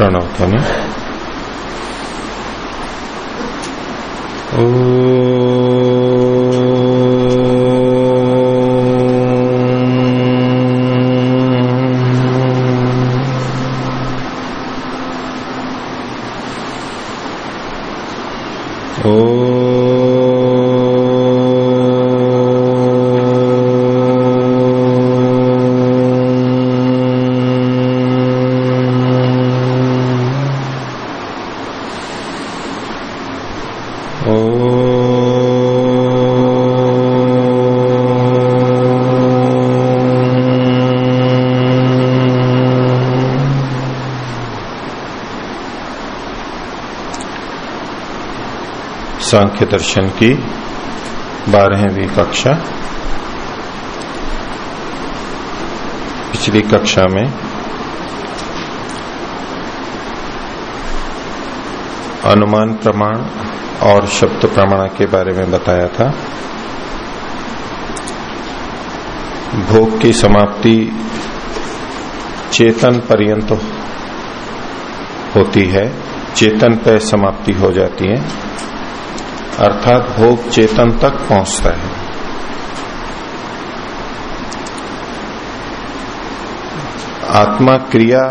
प्रणव ध्वनि। सांख्य दर्शन की बारहवीं कक्षा। पिछली कक्षा में अनुमान प्रमाण और शब्द प्रमाण के बारे में बताया था। भोग की समाप्ति चेतन पर्यंत होती है। चेतन पर समाप्ति हो जाती है। अर्थात भोग चेतन तक पहुँचता है। आत्मा क्रिया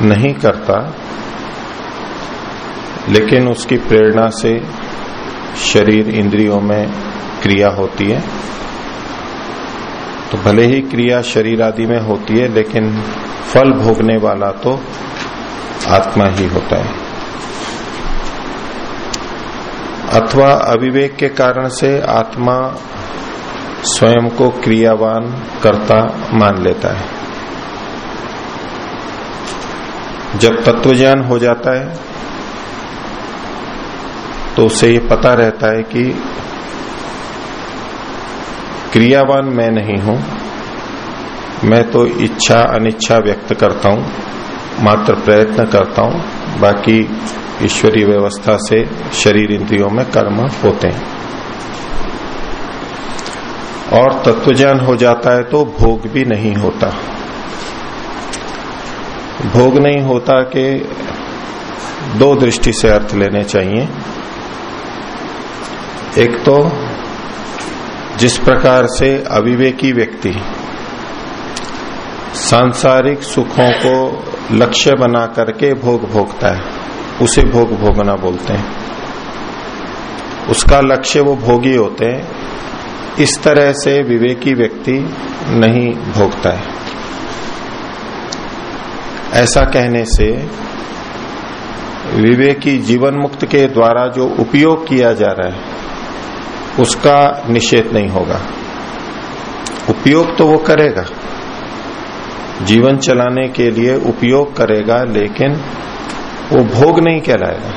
नहीं करता, लेकिन उसकी प्रेरणा से शरीर इंद्रियों में क्रिया होती है। तो भले ही क्रिया शरीर आदि में होती है, लेकिन फल भोगने वाला तो आत्मा ही होता है। अथवा अविवेक के कारण से आत्मा स्वयं को क्रियावान करता मान लेता है। जब तत्वज्ञान हो जाता है तो उसे ये पता रहता है कि क्रियावान मैं नहीं हूँ, मैं तो इच्छा अनिच्छा व्यक्त करता हूँ, मात्र प्रयत्न करता हूँ, बाकी ईश्वरीय व्यवस्था से शरीर इंद्रियों में कर्म होते हैं। और तत्वज्ञान हो जाता है तो भोग भी नहीं होता। भोग नहीं होता के दो दृष्टि से अर्थ लेने चाहिए। एक तो जिस प्रकार से अविवेकी व्यक्ति सांसारिक सुखों को लक्ष्य बना करके भोग भोगता है। उसे भोग भोगना बोलते हैं। उसका लक्ष्य वो भोगी होते हैं। इस तरह से विवेकी व्यक्ति नहीं भोगता है। ऐसा कहने से विवेकी जीवन मुक्त के द्वारा जो उपयोग किया जा रहा है, उसका निषेध नहीं होगा। उपयोग तो वो करेगा। जीवन चलाने के लिए उपयोग करेगा, लेकिन वो भोग नहीं कहलाएगा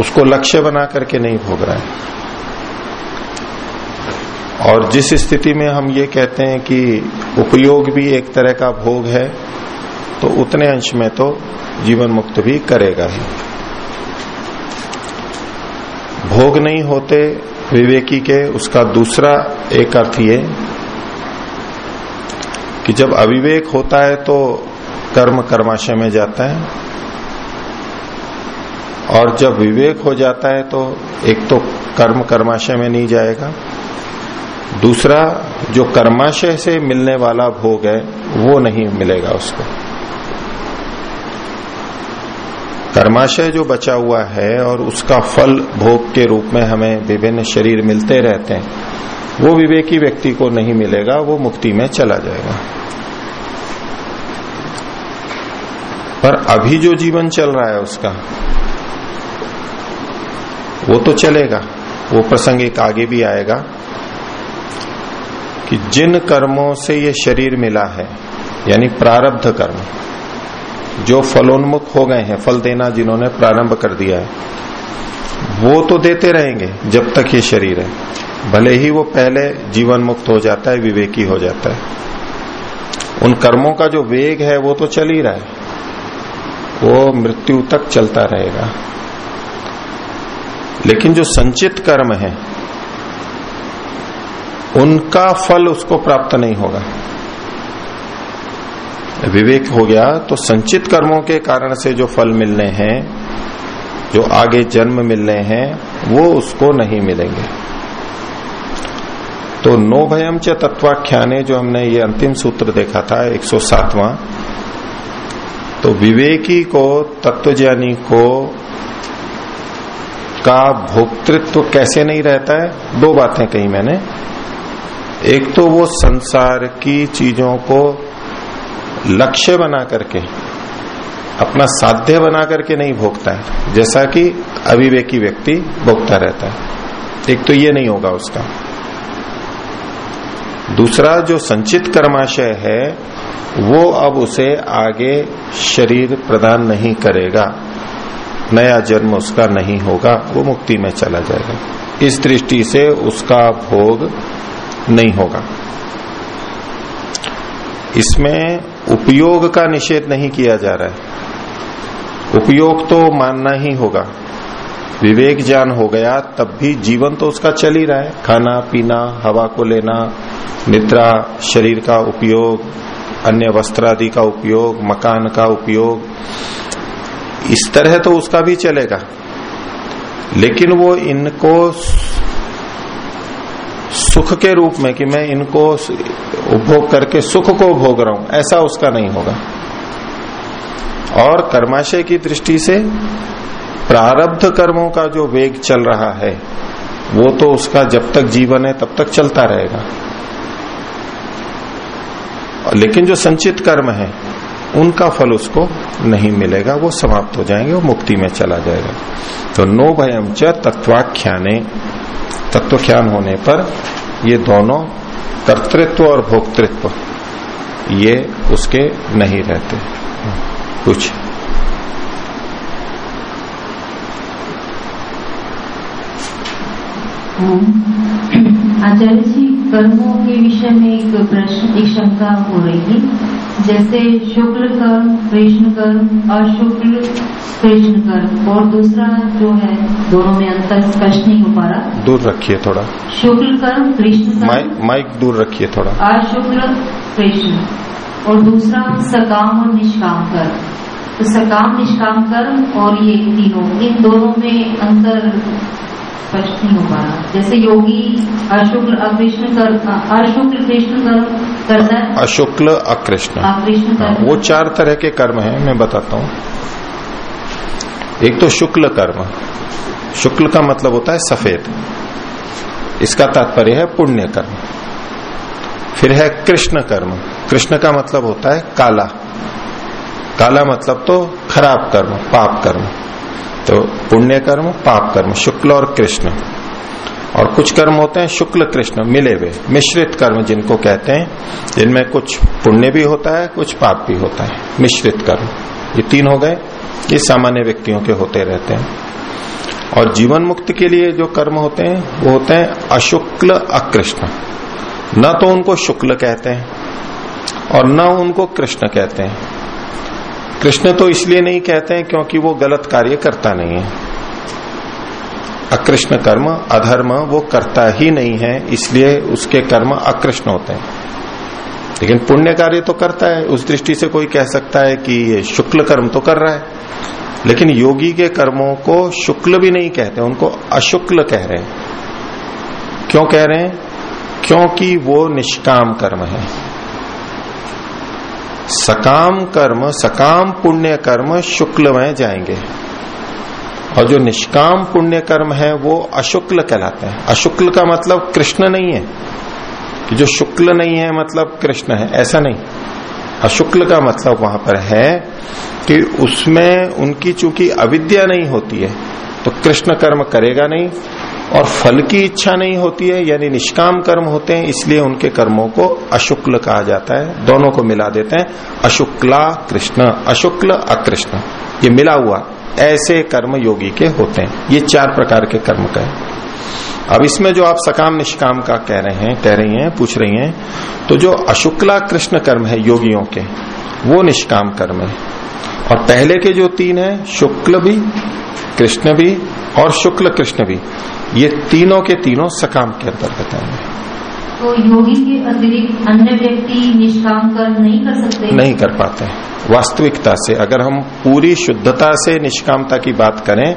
उसको लक्ष्य बना करके नहीं भोग रहा है। और जिस स्थिति में हम ये कहते हैं कि उपयोग भी एक तरह का भोग है तो उतने अंश में तो जीवन मुक्त भी करेगा ही। भोग नहीं होते विवेकी के, उसका दूसरा एक अर्थ ये कि जब अविवेक होता है तो कर्म कर्माशय में जाता है। और जब विवेक हो जाता है तो एक तो कर्म कर्माशय में नहीं जाएगा। दूसरा, जो कर्माशय से मिलने वाला भोग है, वो नहीं मिलेगा उसको। कर्माशय जो बचा हुआ है और उसका फल भोग के रूप में हमें विभिन्न शरीर मिलते रहते हैं, वो विवेकी व्यक्ति को नहीं मिलेगा, वो मुक्ति में चला जाएगा। पर अभी जो जीवन चल रहा है उसका वो तो चलेगा। वो प्रसंग एक आगे भी आएगा कि जिन कर्मों से ये शरीर मिला है, यानी प्रारब्ध कर्म, जो फलोन्मुख हो गए हैं, फल देना जिन्होंने प्रारंभ कर दिया है, वो तो देते रहेंगे जब तक ये शरीर है। भले ही वो पहले जीवन मुक्त हो जाता है, विवेकी हो जाता है। उन कर्मों का जो वेग है, वो तो चल ही रहा है। वो मृत्यु तक चलता रहेगा। लेकिन जो संचित कर्म है, उनका फल उसको प्राप्त नहीं होगा। विवेक हो गया तो संचित कर्मों के कारण से जो फल मिलने हैं, जो आगे जन्म मिलने हैं, वो उसको नहीं मिलेंगे। तो नो भयम च तत्वाख्याने, जो हमने ये अंतिम सूत्र देखा था 107वां तो विवेकी को, तत्वज्ञानी को का भोक्तृत्व कैसे नहीं रहता है? दो बातें कही मैंने। एक तो वो संसार की चीज़ों को लक्ष्य बना करके, अपना साध्य बना करके नहीं भोगता है। जैसा कि अविवेकी व्यक्ति भोगता रहता है। एक तो ये नहीं होगा उसका। दूसरा जो संचित कर्माशय है, वो अब उसे आगे शरीर प्रदान नहीं करेगा। नया जन्म उसका नहीं होगा, वो मुक्ति में चला जाएगा। इस दृष्टि से उसका भोग नहीं होगा। इसमें उपयोग का निषेध नहीं किया जा रहा है। उपयोग तो मानना ही होगा। विवेक ज्ञान हो गया, तब भी जीवन तो उसका चल ही रहा है। खाना, पीना, हवा को लेना, निद्रा, शरीर का उपयोग, अन्य वस्त्र आदि का उपयोग, मकान का उपयोग इस तरह तो उसका भी चलेगा। लेकिन वो इनको सुख के रूप में कि मैं इनको उपभोग करके सुख को भोग रहा हूँ, ऐसा उसका नहीं होगा। और कर्माशय की दृष्टि से प्रारब्ध कर्मों का जो वेग चल रहा है, वो तो उसका जब तक जीवन है तब तक चलता रहेगा। लेकिन जो संचित कर्म है उनका फल उसको नहीं मिलेगा, वो समाप्त हो जाएँगे, वो मुक्ति में चला जाएगा। तो नो भयम च तत्वाख्याने। तत्वख्यान होने पर ये दोनों कर्तृत्व और भोक्तृत्व, ये उसके नहीं रहते। कुछ। आचार्य जी, कर्मों के विषय में एक प्रश्न, एक शंका हो रही थी जैसे शुक्ल कर्म कृष्ण कर्म अशुक्ल कृष्ण कर्म और दूसरा जो है दोनों में अंतर स्पष्ट नहीं हो पा रहा। दूर रखिए थोड़ा। शुक्ल कर्म कृष्ण माइक माइक दूर रखिए थोड़ा। अशुक्ल कृष्ण। और दूसरा सकाम और निष्काम कर्म तो सकाम निष्काम कर्म और ये तीनों। इन दोनों में अंतर स्पष्ट नहीं हो पा रहा जैसे योगी अशुक्ल अकृष्ण कर अशुक्ल कृष्ण कर करता है। अशुक्ल अकृष्ण अकृष्ण हाँ, वो चार तरह के कर्म है मैं बताता हूँ। एक तो शुक्ल कर्म। शुक्ल का मतलब होता है सफ़ेद। इसका तात्पर्य है पुण्य कर्म। फिर है कृष्ण कर्म। कृष्ण का मतलब होता है काला। काला मतलब तो खराब कर्म पाप कर्म। तो पुण्य कर्म, पाप कर्म, शुक्ल और कृष्ण। और कुछ कर्म होते हैं, शुक्ल, कृष्ण, मिले हुए, मिश्रित कर्म जिनको कहते हैं, जिनमें कुछ पुण्य भी होता है, कुछ पाप भी होता है। मिश्रित कर्म। ये तीन हो गए, ये सामान्य व्यक्तियों के होते रहते हैं। और जीवन मुक्त के लिए जो कर्म होते हैं, वो होते हैं अशुक्ल, अकृष्ण। न तो उनको शुक्ल कहते हैं, और न उनको कृष्ण कहते हैं। कृष्ण तो इसलिए नहीं कहते हैं क्योंकि वो गलत कार्य करता नहीं है। अकृष्ण कर्म, अधर्म वो करता ही नहीं है, इसलिए उसके कर्म अकृष्ण होते हैं। लेकिन पुण्य कार्य तो करता है, उस दृष्टि से कोई कह सकता है कि ये शुक्ल कर्म तो कर रहा है। लेकिन योगी के कर्मों को शुक्ल भी नहीं कहते, उनको अशुक्ल कह रहे हैं। क्यों कह रहे हैं? क्योंकि वो निष्काम कर्म है। सकाम कर्म, सकाम पुण्य कर्म शुक्ल में जाएँगे। और जो निष्काम पुण्य कर्म है, वो अशुक्ल कहलाते हैं। अशुक्ल का मतलब कृष्ण नहीं है। कि जो शुक्ल नहीं है मतलब कृष्ण है। ऐसा नहीं। अशुक्ल का मतलब वहाँ पर है कि उसमें उनकी चूँकि अविद्या नहीं होती है तो कृष्ण कर्म करेगा नहीं और फल की इच्छा नहीं होती है, यानी निष्काम कर्म होते हैं, इसलिए उनके कर्मों को अशुक्ल कहा जाता है। दोनों को मिला देते हैं, अशुक्ला कृष्ण, अशुक्ल अकृष्ण। ये मिला हुआ ऐसे कर्म योगी के होते हैं। ये चार प्रकार के कर्म का अब इसमें जो आप सकाम निष्काम का कह रहे हैं, कह रही हैं, पूछ रही हैं तो जो अशुक्ला कृष्ण कर्म है योगियों के, वो निष्काम कर्म है। और पहले के जो तीन है, शुक्ल भी कृष्ण भी और शुक्ल कृष्ण भी ये तीनों के तीनों सकाम के अंतर्गत आएँगे तो योगी के अतिरिक्त अन्य व्यक्ति निष्काम कर्म नहीं कर सकते? नहीं कर पाते। वास्तविकता से अगर हम पूरी शुद्धता से निष्कामता की बात करें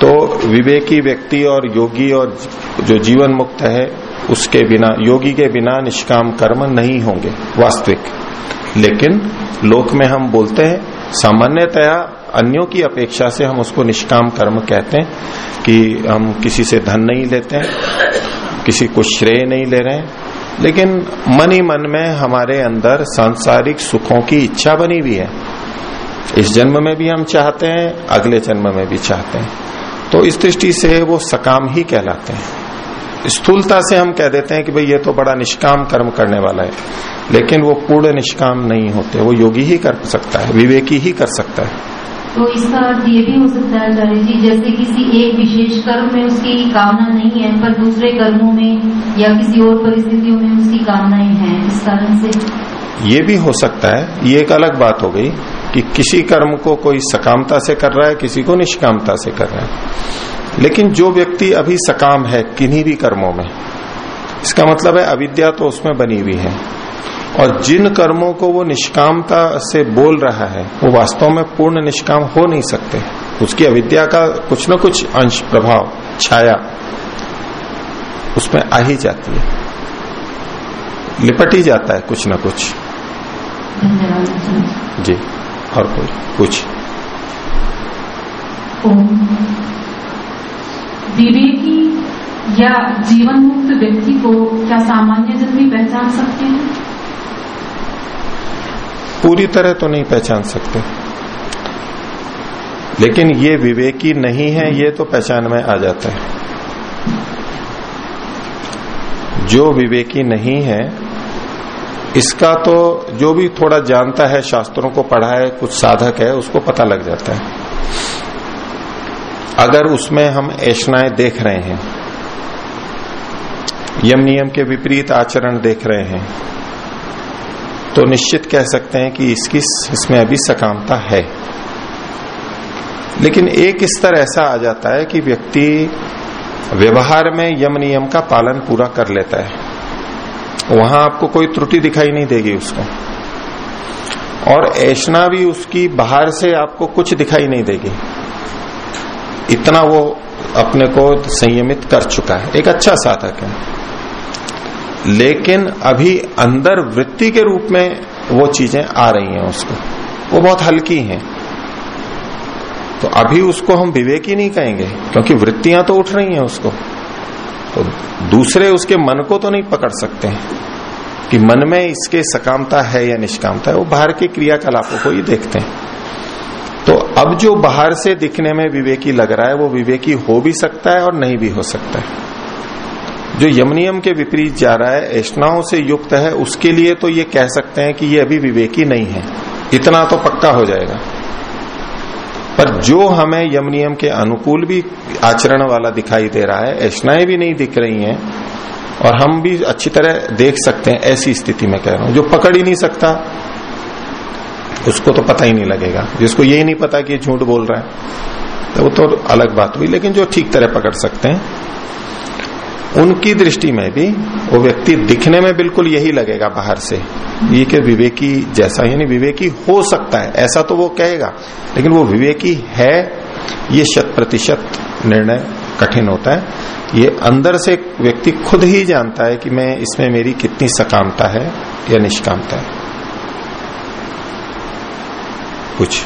तो विवेकी व्यक्ति और योगी और जो जीवन मुक्त है उसके बिना योगी के बिना निष्काम कर्म नहीं होंगे वास्तविक। लेकिन लोक में हम बोलते हैं सामान्यतया अन्यों की अपेक्षा से हम उसको निष्काम कर्म कहते हैं कि हम किसी से धन नहीं लेते हैं, किसी को श्रेय नहीं ले रहे हैं। लेकिन मन ही मन में हमारे अंदर सांसारिक सुखों की इच्छा बनी हुई है। इस जन्म में भी हम चाहते हैं, अगले जन्म में भी चाहते हैं। तो इस दृष्टि से वो सकाम ही कहलाते हैं। स्थूलता से हम कह देते हैं कि भाई ये तो बड़ा निष्काम कर्म करने वाला है। लेकिन वो पूर्ण निष्काम नहीं होते, वो योगी ही कर सकता है, विवेकी ही कर सकता है। तो इसका अर्थ ये भी हो सकता है आचार्य जी, जैसे किसी एक विशेष कर्म में उसकी कामना नहीं है, पर दूसरे कर्मों में या किसी और परिस्थितियों में उसकी कामनाएँ हैं, इस कारण से। ये भी हो सकता है, ये एक अलग बात हो गई कि किसी कर्म को कोई सकामता से कर रहा है, किसी को निष्कामता से कर रहा है। लेकिन जो व्यक्ति अभी सकाम है, किन्हीं भी कर्मों में, इसका मतलब है अविद्या तो उसमें बनी हुई है। और जिन कर्मों को वो निष्कामता से बोल रहा है वो वास्तव में पूर्ण निष्काम हो नहीं सकते। उसकी अविद्या का कुछ न कुछ अंश प्रभाव छाया उसमें आ ही जाती है। लिपट ही जाता है कुछ न कुछ। जी और कोई? कुछ। विवेकी या जीवन मुक्त व्यक्ति को क्या सामान्य जन भी पहचान सकते हैं? पूरी तरह तो नहीं पहचान सकते। लेकिन ये विवेकी नहीं है, ये तो पहचान में आ जाता है। जो विवेकी नहीं है, इसका तो जो भी थोड़ा जानता है, शास्त्रों को पढ़ा है कुछ साधक है, उसको पता लग जाता है। अगर उसमें हम ऐशनाएँ देख रहे हैं, यम नियम के विपरीत आचरण देख रहे हैं तो निश्चित कह सकते हैं कि इसकी इसमें अभी सकामता है। लेकिन एक स्तर ऐसा आ जाता है कि व्यक्ति व्यवहार में यम नियम का पालन पूरा कर लेता है। वहाँ आपको कोई त्रुटि दिखाई नहीं देगी उसको। और ऐशना भी उसकी बाहर से आपको कुछ दिखाई नहीं देगी। इतना वो अपने को संयमित कर चुका है। एक अच्छा साधक है। लेकिन अभी अंदर वृत्ति के रूप में वो चीज़ें आ रही हैं उसको। वो बहुत हल्की हैं। तो अभी उसको हम विवेकी नहीं कहेंगे, क्योंकि वृत्तियाँ तो उठ रही हैं उसको। तो दूसरे उसके मन को तो नहीं पकड़ सकते हैं, कि मन में इसके सकामता है या निष्कामता है, वो बाहर के क्रियाकलापों को ही देखते हैं। तो अब जो बाहर से दिखने में विवेकी लग रहा है, वो विवेकी हो भी सकता है और नहीं भी हो सकता है। जो यमनियम के विपरीत जा रहा है, ऐष्णाओं से युक्त है, उसके लिए तो ये कह सकते हैं कि ये अभी विवेकी नहीं है। इतना तो पक्का हो जाएगा। पर जो हमें यम नियम के अनुकूल भी आचरण वाला दिखाई दे रहा है, ऐष्णाएँ भी नहीं दिख रही हैं, और हम भी अच्छी तरह देख सकते हैं ऐसी स्थिति में कह रहा हूँ। जो पकड़ ही नहीं सकता, उसको तो पता ही नहीं लगेगा। जिसको यही नहीं पता कि झूठ बोल रहा है तो वो तो अलग बात हुई, लेकिन जो ठीक तरह पकड़ सकते हैं उनकी दृष्टि में भी वो व्यक्ति दिखने में बिल्कुल यही लगेगा बाहर से। ये कि विवेकी जैसा, यानी विवेकी हो सकता है, ऐसा तो वो कहेगा, लेकिन वो विवेकी है, ये शत प्रतिशत निर्णय कठिन होता है। ये अंदर से व्यक्ति खुद ही जानता है कि मैं, इसमें मेरी कितनी सकामता है या निष्कामता है। कुछ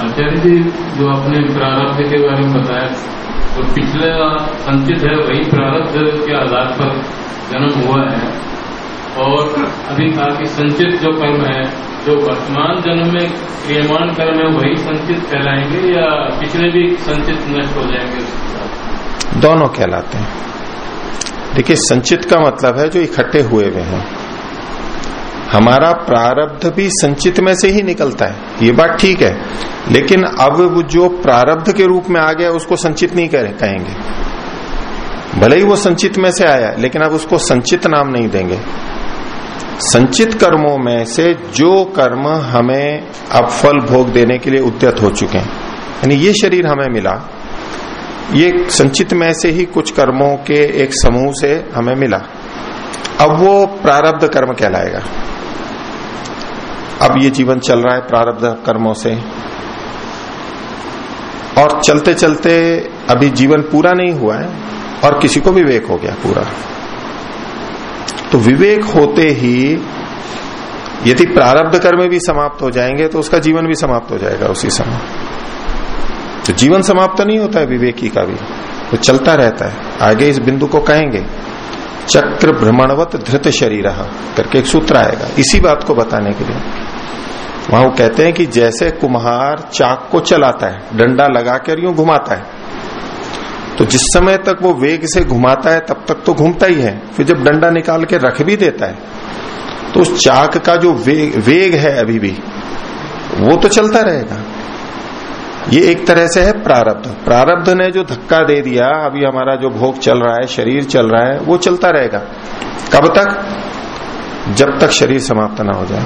आचार्य जी जो आपने प्रारब्ध के बारे में बताया तो पिछले संचित है, वही प्रारब्ध के आधार पर जन्म हुआ है। और अभी कहा कि संचित जो कर्म है, जो वर्तमान जन्म में क्रियमान कर्म है, वही संचित कहलाएँगे या पिछले भी संचित नष्ट हो जाएँगे दोनों कहलाते हैं। देखिए संचित का मतलब है जो इकट्ठे हुए हुए हैं। हमारा प्रारब्ध भी संचित में से ही निकलता है। ये बात ठीक है। लेकिन अब वो जो प्रारब्ध के रूप में आ गया, उसको संचित नहीं कहेंगे। भले ही वो संचित में से आया, लेकिन अब उसको संचित नाम नहीं देंगे। संचित कर्मों में से जो कर्म हमें अब फल भोग देने के लिए उद्यत हो चुके हैं, यानी ये शरीर हमें मिला, ये संचित में से ही कुछ कर्मों के एक समूह से हमें मिला। अब वो प्रारब्ध कर्म कहलाएगा। अब ये जीवन चल रहा है प्रारब्ध कर्मों से। और चलते चलते अभी जीवन पूरा नहीं हुआ है और किसी को विवेक हो गया पूरा। तो विवेक होते ही यदि प्रारब्ध कर्म भी समाप्त हो जाएँगे तो उसका जीवन भी समाप्त हो जाएगा उसी समय। तो जीवन समाप्त नहीं होता है विवेकी का भी। वो तो चलता रहता है। आगे इस बिंदु को कहेंगे, चक्र भ्रमणवत धृत शरीर करके एक सूत्र आएगा। इसी बात को बताने के लिए। वहाँ वो कहते हैं कि जैसे कुम्हार चाक को चलाता है डंडा लगा कर यूँ घुमाता है। तो जिस समय तक वो वेग से घुमाता है तब तक तो घूमता ही है। फिर जब डंडा निकाल के रख भी देता है तो उस चाक का जो वेग, वेग है अभी भी वो तो चलता रहेगा। ये एक तरह से है प्रारब्ध। प्रारब्ध ने जो धक्का दे दिया अभी हमारा जो भोग चल रहा है शरीर चल रहा है वो चलता रहेगा। कब तक? जब तक शरीर समाप्त ना हो जाए।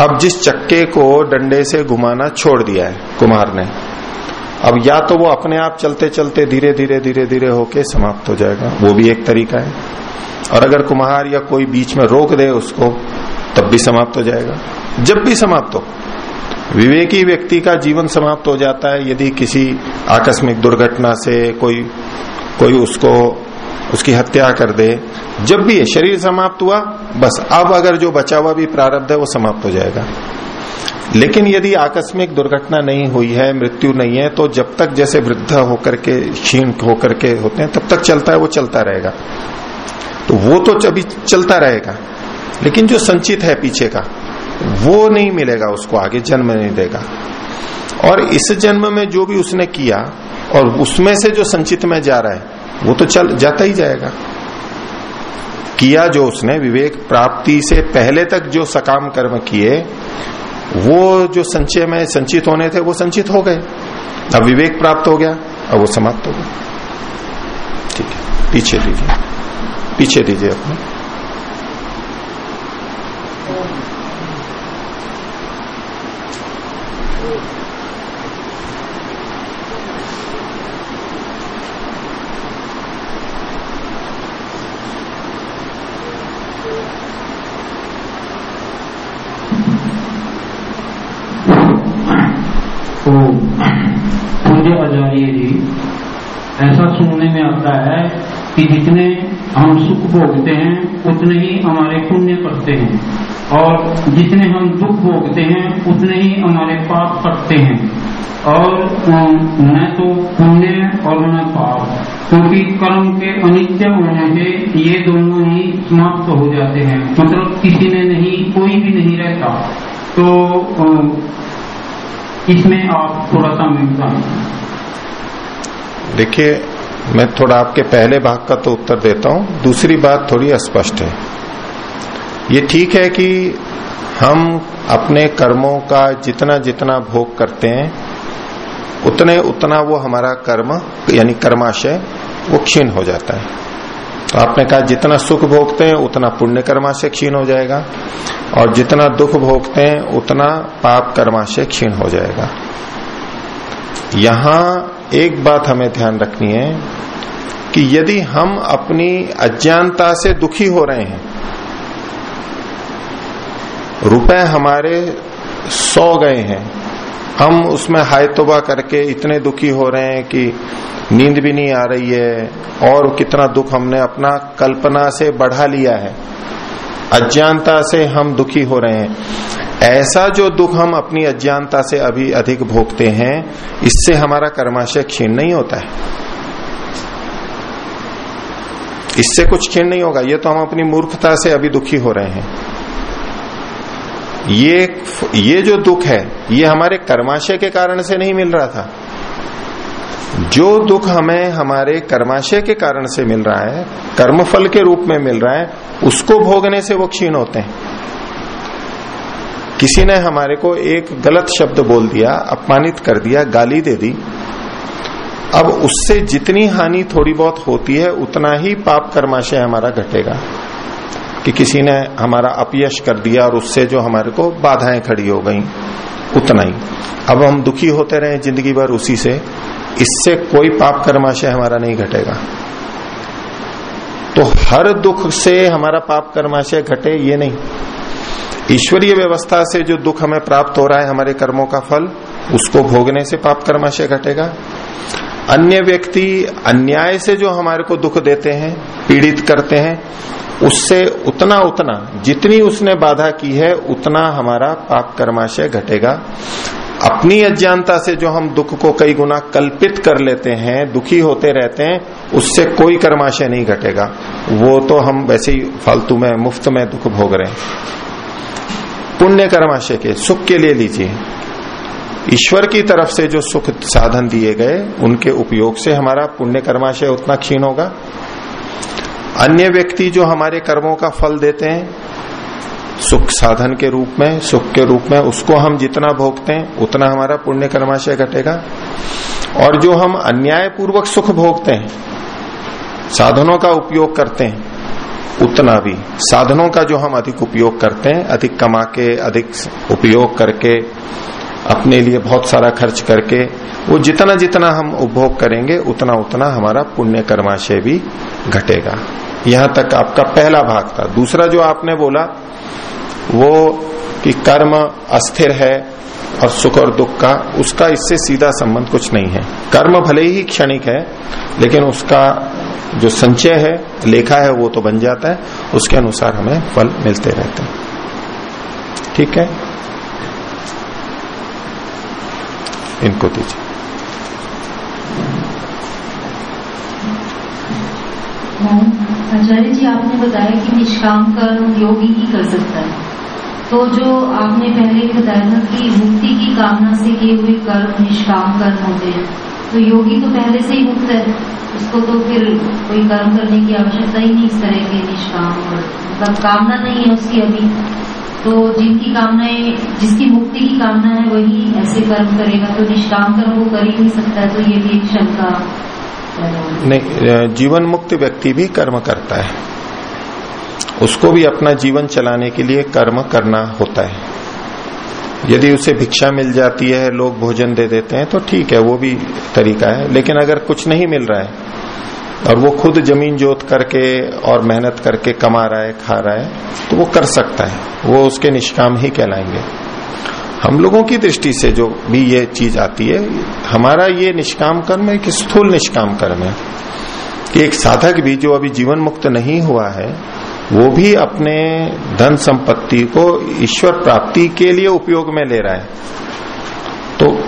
अब जिस चक्के को डंडे से घुमाना छोड़ दिया है कुमार ने, अब या तो वो अपने आप चलते चलते धीरे धीरे धीरे धीरे होके समाप्त हो जाएगा, वो भी एक तरीका है। और अगर कुम्हार या कोई बीच में रोक दे उसको, तब भी समाप्त हो जाएगा। जब भी समाप्त हो, विवेकी व्यक्ति का जीवन समाप्त हो जाता है यदि किसी आकस्मिक दुर्घटना से कोई कोई उसको उसकी हत्या कर दे। जब भी शरीर समाप्त हुआ, बस अब अगर जो बचा हुआ भी प्रारब्ध है, वो समाप्त हो जाएगा। लेकिन यदि आकस्मिक दुर्घटना नहीं हुई है, मृत्यु नहीं है तो जब तक जैसे वृद्ध होकर के, क्षीण होकर के होते हैं, तब तक चलता है, वो चलता रहेगा। तो वो तो अभी चलता रहेगा, लेकिन जो संचित है पीछे का, वो नहीं मिलेगा उसको आगे, जन्म नहीं देगा। और इस जन्म में जो भी उसने किया, और उसमें से जो संचित में जा रहा है वो तो चल, जाता ही जाएगा। किया जो उसने, विवेक प्राप्ति से पहले तक जो सकाम कर्म किए, वो जो संचय में संचित होने थे, वो संचित हो गए। अब विवेक प्राप्त हो गया, अब वो समाप्त हो गया। ठीक है, पीछे दीजिए। पीछे दीजिए अपने ऐसा सुनने में आता है कि जितने हम सुख भोगते हैं उतने ही हमारे पुण्य करते हैं। और जितने हम दुख भोगते हैं, उतने ही हमारे पाप करते हैं। और न तो पुण्य और न पाप, क्योंकि कर्म के अनित्य होने से ये दोनों ही समाप्त हो जाते हैं। मतलब किसी ने नहीं, कोई भी नहीं रहता। तो इसमें आप थोड़ा सा मिलता देखिए मैं थोड़ा आपके पहले भाग का तो उत्तर देता हूँ। दूसरी बात थोड़ी अस्पष्ट है। ये ठीक है कि हम अपने कर्मों का जितना जितना भोग करते हैं, उतने उतना वो हमारा कर्म, यानी कर्माशय, वो क्षीण हो जाता है। तो आपने कहा जितना सुख भोगते हैं, उतना पुण्य कर्माशय क्षीण हो जाएगा। और जितना दुख भोगते हैं, उतना पाप कर्माशय क्षीण हो जाएगा। यहाँ एक बात हमें ध्यान रखनी है कि यदि हम अपनी अज्ञानता से दुखी हो रहे हैं, रुपए हमारे सौ गए हैं, हम उसमें हाय तोबा करके इतने दुखी हो रहे हैं कि नींद भी नहीं आ रही है और कितना दुख हमने अपना कल्पना से बढ़ा लिया है, अज्ञानता से हम दुखी हो रहे हैं। ऐसा जो दुख हम अपनी अज्ञानता से अभी अधिक भोगते हैं, इससे हमारा कर्माशय क्षीण नहीं होता है। इससे कुछ क्षीण नहीं होगा। ये तो हम अपनी मूर्खता से अभी दुखी हो रहे हैं। ये ये जो दुख है, ये हमारे कर्माशय के कारण से नहीं मिल रहा था। जो दुख हमें हमारे कर्माशय के कारण से मिल रहा है, कर्मफल के रूप में मिल रहा है, उसको भोगने से वो क्षीण होते हैं। किसी ने हमारे को एक गलत शब्द बोल दिया, अपमानित कर दिया, गाली दे दी, अब उससे जितनी हानि थोड़ी बहुत होती है, उतना ही पाप कर्माशय हमारा घटेगा। कि किसी ने हमारा अपयश कर दिया और उससे जो हमारे को बाधाएँ खड़ी हो गई, उतना ही। अब हम दुखी होते रहे ज़िंदगी भर उसी से, इससे कोई पाप कर्माशय हमारा नहीं घटेगा। तो हर दुख से हमारा पाप कर्माशय घटे, ये नहीं। ईश्वरीय व्यवस्था से जो दुख हमें प्राप्त हो रहा है, हमारे कर्मों का फल, उसको भोगने से पाप कर्माशय घटेगा। अन्य व्यक्ति अन्याय से जो हमारे को दुख देते हैं, पीड़ित करते हैं, उससे उतना उतना, जितनी उसने बाधा की है, उतना हमारा पाप कर्माशय घटेगा। अपनी अज्ञानता से जो हम दुख को कई गुना कल्पित कर लेते हैं, दुखी होते रहते हैं, उससे कोई कर्माशय नहीं घटेगा। वो तो हम वैसे ही फालतू में, मुफ़्त में दुख भोग रहे हैं। पुण्य कर्माशय के, सुख के लिए लीजिए। ईश्वर की तरफ़ से जो सुख साधन दिए गए, उनके उपयोग से हमारा पुण्य कर्माशय उतना क्षीण होगा। अन्य व्यक्ति जो हमारे कर्मों का फल देते हैं, सुख साधन के रूप में, सुख के रूप में उसको हम जितना भोगते हैं, उतना हमारा पुण्य कर्माशय घटेगा। और जो हम अन्याय पूर्वक सुख भोगते हैं, साधनों का उपयोग करते हैं उतना भी। साधनों का जो हम अधिक उपयोग करते हैं, अधिक कमा के अधिक उपयोग करके, अपने लिए बहुत सारा खर्च करके, वो जितना जितना हम उपभोग करेंगे, उतना उतना हमारा पुण्य कर्माशय भी घटेगा। यहाँ तक आपका पहला भाग था। दूसरा जो आपने बोला, वो कि कर्म अस्थिर है और सुख और दुख का, उसका इससे सीधा संबंध कुछ नहीं है। कर्म भले ही क्षणिक है, लेकिन उसका जो संचय है, लेखा है, वो तो बन जाता है। उसके अनुसार हमें फल मिलते रहते हैं। ठीक है? इनको दीजिए। आचार्य जी, आपने बताया कि निष्काम कर्म योगी ही कर सकता है। तो जो आपने पहले बताया था कि मुक्ति की कामना से किए हुए कर्म निष्काम कर्म होते हैं तो योगी तो पहले से ही मुक्त है। उसको तो फिर कोई कर्म करने की आवश्यकता ही नहीं इस तरह के निष्काम और मतलब कामना नहीं है उसकी अभी। तो जिनकी कामनाएँ, जिसकी मुक्ति की कामना है, वही ऐसे कर्म करेगा। तो निष्काम कर्म वो कर ही नहीं सकता तो ये भी एक शंका नहीं जीवन मुक्त व्यक्ति भी कर्म करता है। उसको भी अपना जीवन चलाने के लिए कर्म करना होता है। यदि उसे भिक्षा मिल जाती है, लोग भोजन दे देते हैं तो ठीक है, वो भी तरीका है। लेकिन अगर कुछ नहीं मिल रहा है, और वो खुद ज़मीन जोत करके और मेहनत करके कमा रहा है, खा रहा है तो वो कर सकता है। वो उसके निष्काम ही कहलाएँगे। हम लोगों की दृष्टि से जो भी ये चीज़ आती है, हमारा ये निष्काम कर्म एक स्थूल निष्काम कर्म है। कि एक साधक भी जो अभी जीवन मुक्त नहीं हुआ है वो भी अपने धन संपत्ति को ईश्वर प्राप्ति के लिए उपयोग में ले रहा है। तो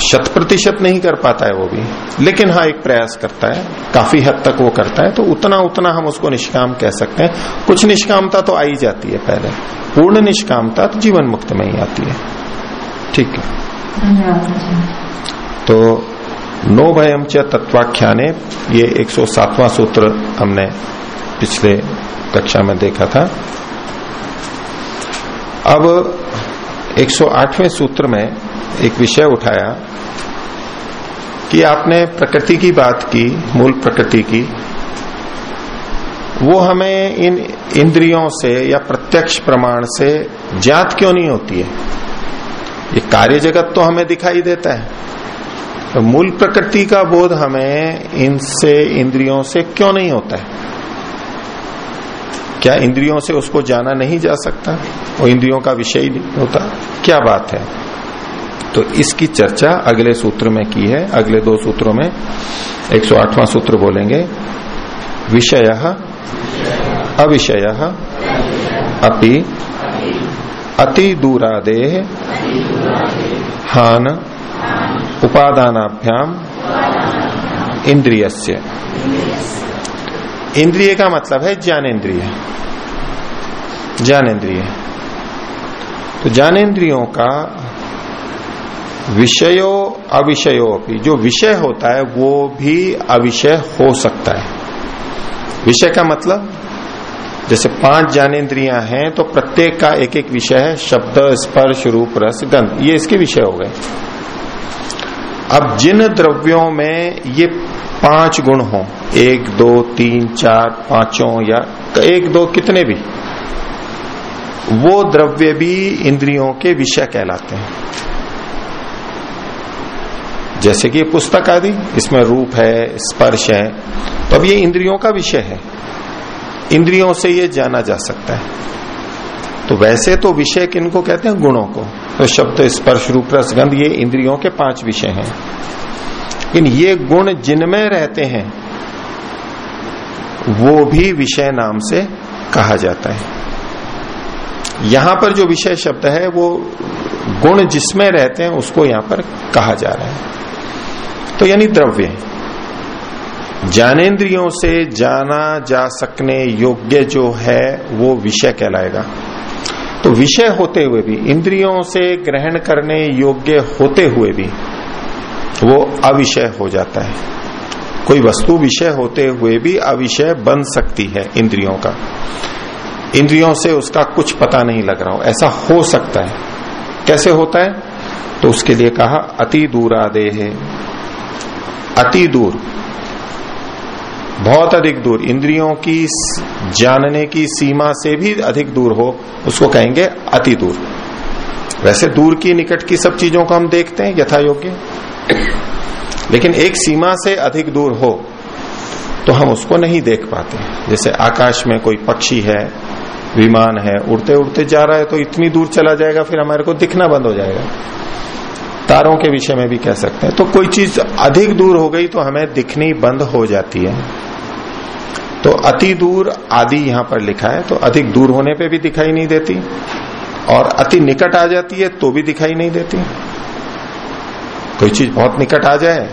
शत प्रतिशत नहीं कर पाता है वो भी। लेकिन हाँ एक प्रयास करता है। काफ़ी हद तक वो करता है। तो उतना उतना हम उसको निष्काम कह सकते हैं। कुछ निष्कामता तो आई जाती है पहले। पूर्ण निष्कामता तो जीवन मुक्त में ही आती है। ठीक है। तो नो भयम च तत्वाख्याने, ये 107वां सूत्र हमने पिछले कक्षा में देखा था। अब 108वें सूत्र में एक विषय उठाया कि आपने प्रकृति की बात की, मूल प्रकृति की, वो हमें इन इंद्रियों से या प्रत्यक्ष प्रमाण से ज्ञात क्यों नहीं होती है? ये कार्य जगत तो हमें दिखाई देता है। तो मूल प्रकृति का बोध हमें इनसे, इंद्रियों से क्यों नहीं होता है? क्या इंद्रियों से उसको जाना नहीं जा सकता? वो इंद्रियों का विषय ही नहीं होता। क्या बात है? तो इसकी चर्चा अगले सूत्र में की है। अगले दो सूत्रों में 108वां सूत्र बोलेंगे, विषय अविषय अपि अति दूरादेह हान उपादानाभ्याम इंद्रियस्य। इंद्रिय का मतलब है ज्ञानेन्द्रिय। ज्ञानेन्द्रिय। तो ज्ञानेन्द्रियों का विषयो, अविषयो भी जो विषय होता है, वो भी अविषय हो सकता है। विषय का मतलब? जैसे पाँच ज्ञानेन्द्रियाँ हैं तो प्रत्येक का एक एक विषय है, शब्द, स्पर्श, रूप, रस, गंध, ये इसके विषय हो गए। अब जिन द्रव्यों में ये पाँच गुण हो। एक, दो, तीन, चार, पाँचों या एक, दो कितने भी। वो द्रव्य भी इंद्रियों के विषय कहलाते हैं। जैसे कि पुस्तक आदि, इसमें रूप है, स्पर्श है तो अब ये इंद्रियों का विषय है। इंद्रियों से ये जाना जा सकता है। तो वैसे तो विषय किनको कहते हैं? गुणों को। तो शब्द, स्पर्श, रूप, रसगंध, ये इंद्रियों के पाँच विषय हैं। लेकिन ये गुण जिनमें रहते हैं, वो भी विषय नाम से कहा जाता है। यहाँ पर जो विषय शब्द है, वो गुण जिसमें रहते हैं, उसको यहाँ पर कहा जा रहा है। तो यानी द्रव्य। ज्ञानेन्द्रियों से जाना जा सकने योग्य जो है, वो विषय कहलाएगा। तो विषय होते हुए भी, इंद्रियों से ग्रहण करने योग्य होते हुए भी वो अविषय हो जाता है। कोई वस्तु विषय होते हुए भी अविषय बन सकती है इंद्रियों का। इंद्रियों से उसका कुछ पता नहीं लग रहा हो। ऐसा हो सकता है। कैसे होता है? तो उसके लिए कहा, अति दूरादे है अति दूर। बहुत अधिक दूर। इंद्रियों की जानने की सीमा से भी अधिक दूर हो, उसको कहेंगे अति दूर। वैसे दूर की निकट की सब चीज़ों को हम देखते हैं यथा योग्य लेकिन एक सीमा से अधिक दूर हो तो हम उसको नहीं देख पाते। जैसे आकाश में कोई पक्षी है, विमान है उड़ते उड़ते जा रहा है तो इतनी दूर चला जाएगा, फिर हमारे को दिखना बंद हो जाएगा। तारों के विषय में भी कह सकते हैं। तो कोई चीज़ अधिक दूर हो गई तो हमें दिखनी बंद हो जाती है। तो अति दूर आदि यहाँ पर लिखा है तो अधिक दूर होने पे भी दिखाई नहीं देती, और अति निकट आ जाती है तो भी दिखाई नहीं देती। कोई चीज़ बहुत निकट आ जाए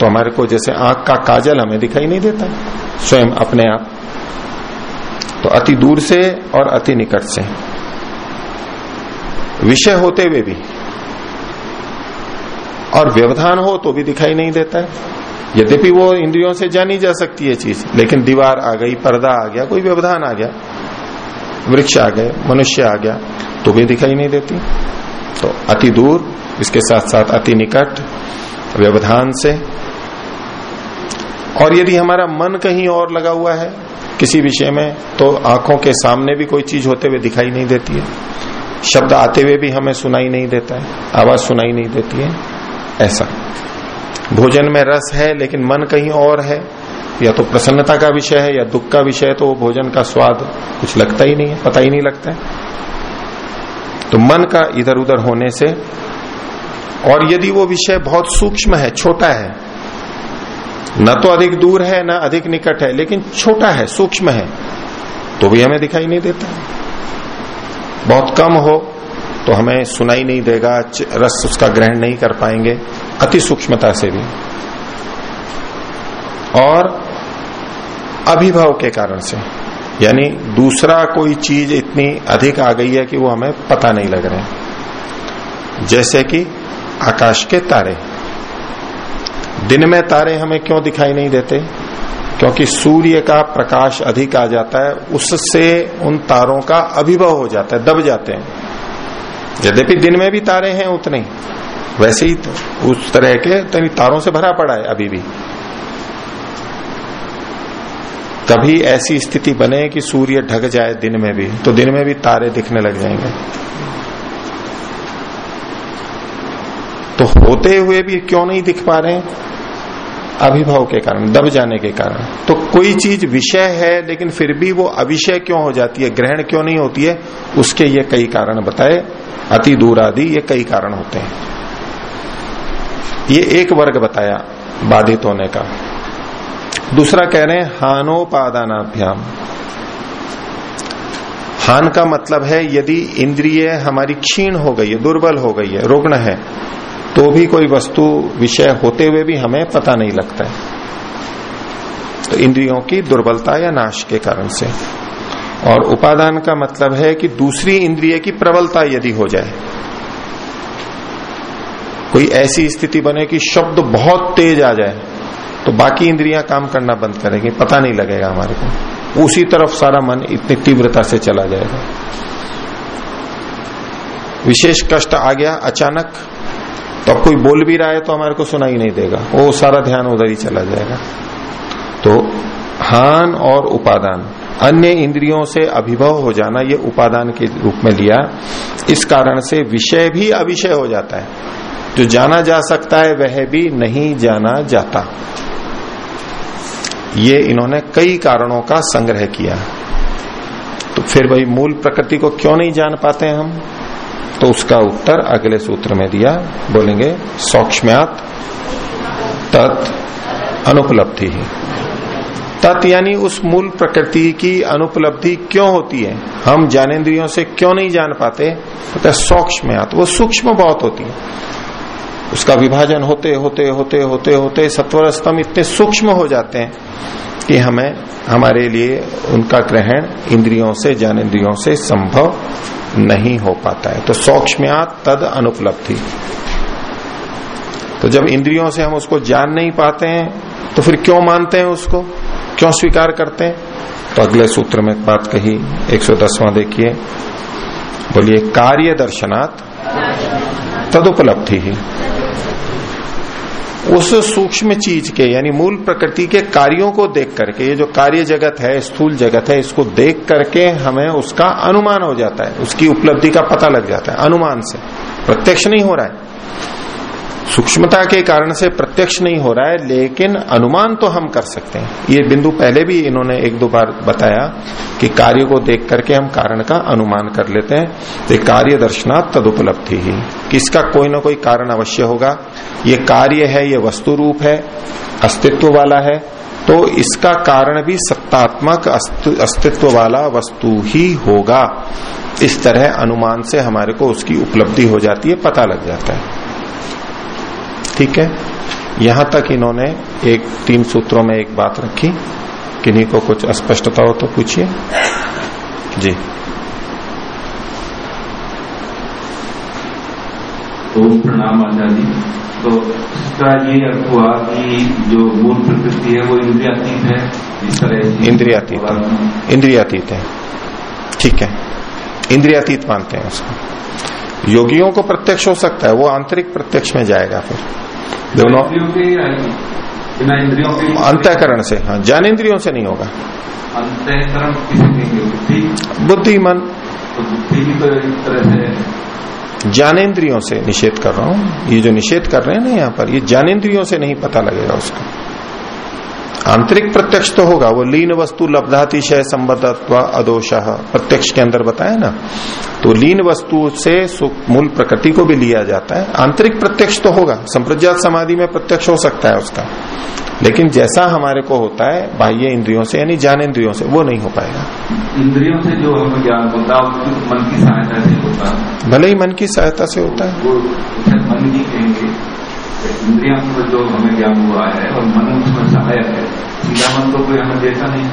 तो हमारे को जैसे आँख का काजल हमें दिखाई नहीं देता, स्वयं अपने आप। तो अति दूर से और अति निकट से। विषय होते हुए भी, और व्यवधान हो तो भी दिखाई नहीं देता है। यद्यपि वो इंद्रियों से जानी जा सकती है चीज़, लेकिन दीवार आ गई, पर्दा आ गया, कोई व्यवधान आ गया, वृक्ष आ गए, मनुष्य आ गया तो भी दिखाई नहीं देती। तो अति दूर, इसके साथ साथ अति निकट, व्यवधान से। और यदि हमारा मन कहीं और लगा हुआ है, किसी विषय में तो आँखों के सामने भी कोई चीज़ होते हुए दिखाई नहीं देती है। शब्द आते हुए भी हमें सुनाई नहीं देता है, आवाज़ सुनाई नहीं देती है, ऐसा। भोजन में रस है, लेकिन मन कहीं और है, या तो प्रसन्नता का विषय है, या दुख का विषय है तो वो भोजन का स्वाद कुछ लगता ही नहीं है, पता ही नहीं लगता है। तो मन का इधर उधर होने से, और यदि वो विषय बहुत सूक्ष्म है, छोटा है, न तो अधिक दूर है, न अधिक निकट है, लेकिन छोटा है, सूक्ष्म है तो भी हमें दिखाई नहीं देता। बहुत कम हो तो हमें सुनाई नहीं देगा रस उसका ग्रहण नहीं कर पाएँगे, अति सूक्ष्मता से भी। और अभिभाव के कारण से। यानी दूसरा कोई चीज़ इतनी अधिक आ गई है कि वो हमें पता नहीं लग रहे जैसे कि आकाश के तारे। दिन में तारे हमें क्यों दिखाई नहीं देते? क्योंकि सूर्य का प्रकाश अधिक आ जाता है उससे उन तारों का अभिभव हो जाता है दब जाते हैं। यद्यपि दिन में भी तारे हैं उतने वैसे ही तो, उस तरह के तभी तारों से भरा पड़ा है अभी भी। कभी ऐसी स्थिति बने कि सूर्य ढक जाए दिन में भी तो दिन में भी तारे दिखने लग जाएँगे। तो होते हुए भी क्यों नहीं दिख पा रहे? अभिभाव के कारण, दब जाने के कारण। तो कोई चीज़ विषय है, लेकिन फिर भी वो अविषय क्यों हो जाती है, ग्रहण क्यों नहीं होती है, उसके ये कई कारण बताए। अति दूर आदि ये कई कारण होते हैं। ये एक वर्ग बताया बाधित होने का। दूसरा कह रहे हैं, हानोपादानाभ्याम। हान का मतलब है, यदि इंद्रिय हमारी क्षीण हो गई है, दुर्बल हो गई है, रुग्ण है तो भी कोई वस्तु विषय होते हुए भी हमें पता नहीं लगता है। तो इंद्रियों की दुर्बलता या नाश के कारण से। और उपादान का मतलब है कि दूसरी इंद्रिय की प्रबलता यदि हो जाए, कोई ऐसी स्थिति बने कि शब्द बहुत तेज आ जाए तो बाकी इंद्रियाँ काम करना बंद करेंगी, पता नहीं लगेगा हमारे को। उसी तरफ़ सारा मन इतनी तीव्रता से चला जाएगा। विशेष कष्ट आ गया, अचानक तो अब कोई बोल भी रहा है तो हमारे को सुनाई नहीं देगा। वो सारा ध्यान उधर ही चला जाएगा। तो हान और उपादान, अन्य इंद्रियों से अभिभव हो जाना, ये उपादान के रूप में लिया, इस कारण से विषय भी अविषय हो जाता है। जो जाना जा सकता है, वह भी नहीं जाना जाता। ये इन्होंने कई कारणों का संग्रह किया। तो फिर भाई मूल प्रकृति को क्यों नहीं जान पाते हम? तो उसका उत्तर अगले सूत्र में दिया, बोलेंगे, सौक्ष्म्यात तत् अनुपलब्धि तत् यानी उस मूल प्रकृति की अनुपलब्धि क्यों होती है? हम ज्ञानेन्द्रियों से क्यों नहीं जान पाते? तो सौक्ष्म्यात? वो सूक्ष्म बहुत होती है। उसका विभाजन होते होते होते होते होते सत्वर स्तंभ इतने सूक्ष्म हो जाते हैं कि हमें, हमारे लिए उनका ग्रहण इंद्रियों से, ज्ञानेन्द्रियों से संभव नहीं हो पाता है। तो सौक्ष्म्यात तद अनुपलब्धि। तो जब इंद्रियों से हम उसको जान नहीं पाते हैं तो फिर क्यों मानते हैं उसको? क्यों स्वीकार करते हैं? तो अगले सूत्र में बात कही 110वां देखिए। बोलिए, कार्य दर्शनात् तदुपलब्धि। ही उस सूक्ष्म चीज़ के, यानी मूल प्रकृति के कार्यों को देख करके, ये जो कार्य जगत है, स्थूल जगत है, इसको देख करके हमें उसका अनुमान हो जाता है। उसकी उपलब्धि का पता लग जाता है, अनुमान से। प्रत्यक्ष नहीं हो रहा है। सूक्ष्मता के कारण से प्रत्यक्ष नहीं हो रहा है, लेकिन अनुमान तो हम कर सकते हैं। ये बिंदु पहले भी इन्होंने एक दो बार बताया कि कार्य को देख करके हम कारण का अनुमान कर लेते हैं तो कार्य दर्शनात् तदुपलब्धि ही। किसका कोई ना कोई कारण अवश्य होगा। ये कार्य है, ये वस्तु रूप है, अस्तित्व वाला है तो इसका कारण भी सत्तात्मक अस्तित्व वाला वस्तु ही होगा। इस तरह अनुमान से हमारे को उसकी उपलब्धि हो जाती है, पता लग जाता है। ठीक है? यहाँ तक इन्होंने एक तीन सूत्रों में एक बात रखी। किन्हीं को कुछ अस्पष्टता हो तो पूछिए। जी। तो प्रणाम आचार्य तो इसका ये अर्थ हुआ कि जो मूल प्रकृति है वो इंद्रियातीत है। इस तरह इंद्रियातीत इंद्रियातीत है। ठीक है। इंद्रियातीत मानते हैं उसको। योगियों को प्रत्यक्ष हो सकता है वो आंतरिक प्रत्यक्ष में जाएगा फिर। दोनों अंतःकरण से। हाँ ज्ञानेन्द्रियों से नहीं होगा। अंतकरण बुद्धि? बुद्धि मन। तो तो ज्ञानेन्द्रियों से निषेध कर रहा हूँ। ये जो निषेध कर रहे हैं ना यहाँ पर ये ज्ञानेन्द्रियों से नहीं पता लगेगा उसका। आंतरिक प्रत्यक्ष तो होगा वो लीन वस्तु लब्धातिशय संबद्धत्व अदोष। प्रत्यक्ष के अंदर बताया ना? तो लीन वस्तु से सुख मूल प्रकृति को भी लिया जाता है। आंतरिक प्रत्यक्ष तो होगा संप्रज्ञात समाधि में प्रत्यक्ष हो सकता है उसका। लेकिन जैसा हमारे को होता है बाह्य इंद्रियों से यानी ज्ञान इंद्रियों से वो नहीं हो पाएगा। इंद्रियों से जो हमें ज्ञान होता है मन की सहायता से होता है। भले ही मन की सहायता से होता है। वो मन कहेंगे। इंद्रिया पर जो हमें ज्ञान हुआ है और मन उसमें सहायक है। सीधा मन तो कोई हमें देता नहीं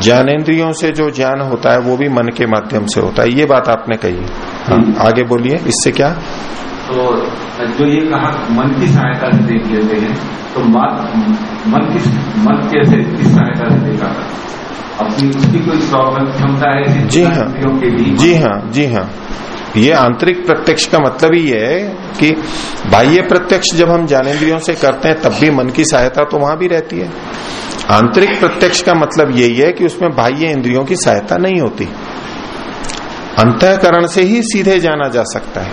ज्ञानेन्द्रियों से जो ज्ञान होता है वो भी मन के माध्यम से होता है। ये बात आपने कही। हाँ, आगे बोलिए इससे क्या? तो जो ये कहा मन की सहायता से देख लेते हैं तो मन की मन कैसे किस सहायता से देखा अपनी उसकी कोई प्रॉब्लम क्षमता है जी हाँ। जी हाँ जी हाँ। ये आंतरिक प्रत्यक्ष का मतलब ही है कि बाह्य प्रत्यक्ष जब हम ज्ञानेन्द्रियों से करते हैं तब भी मन की सहायता तो वहाँ भी रहती है। आंतरिक प्रत्यक्ष का मतलब यही है कि उसमें बाह्य इंद्रियों की सहायता नहीं होती। अंतकरण से ही सीधे जाना जा सकता है।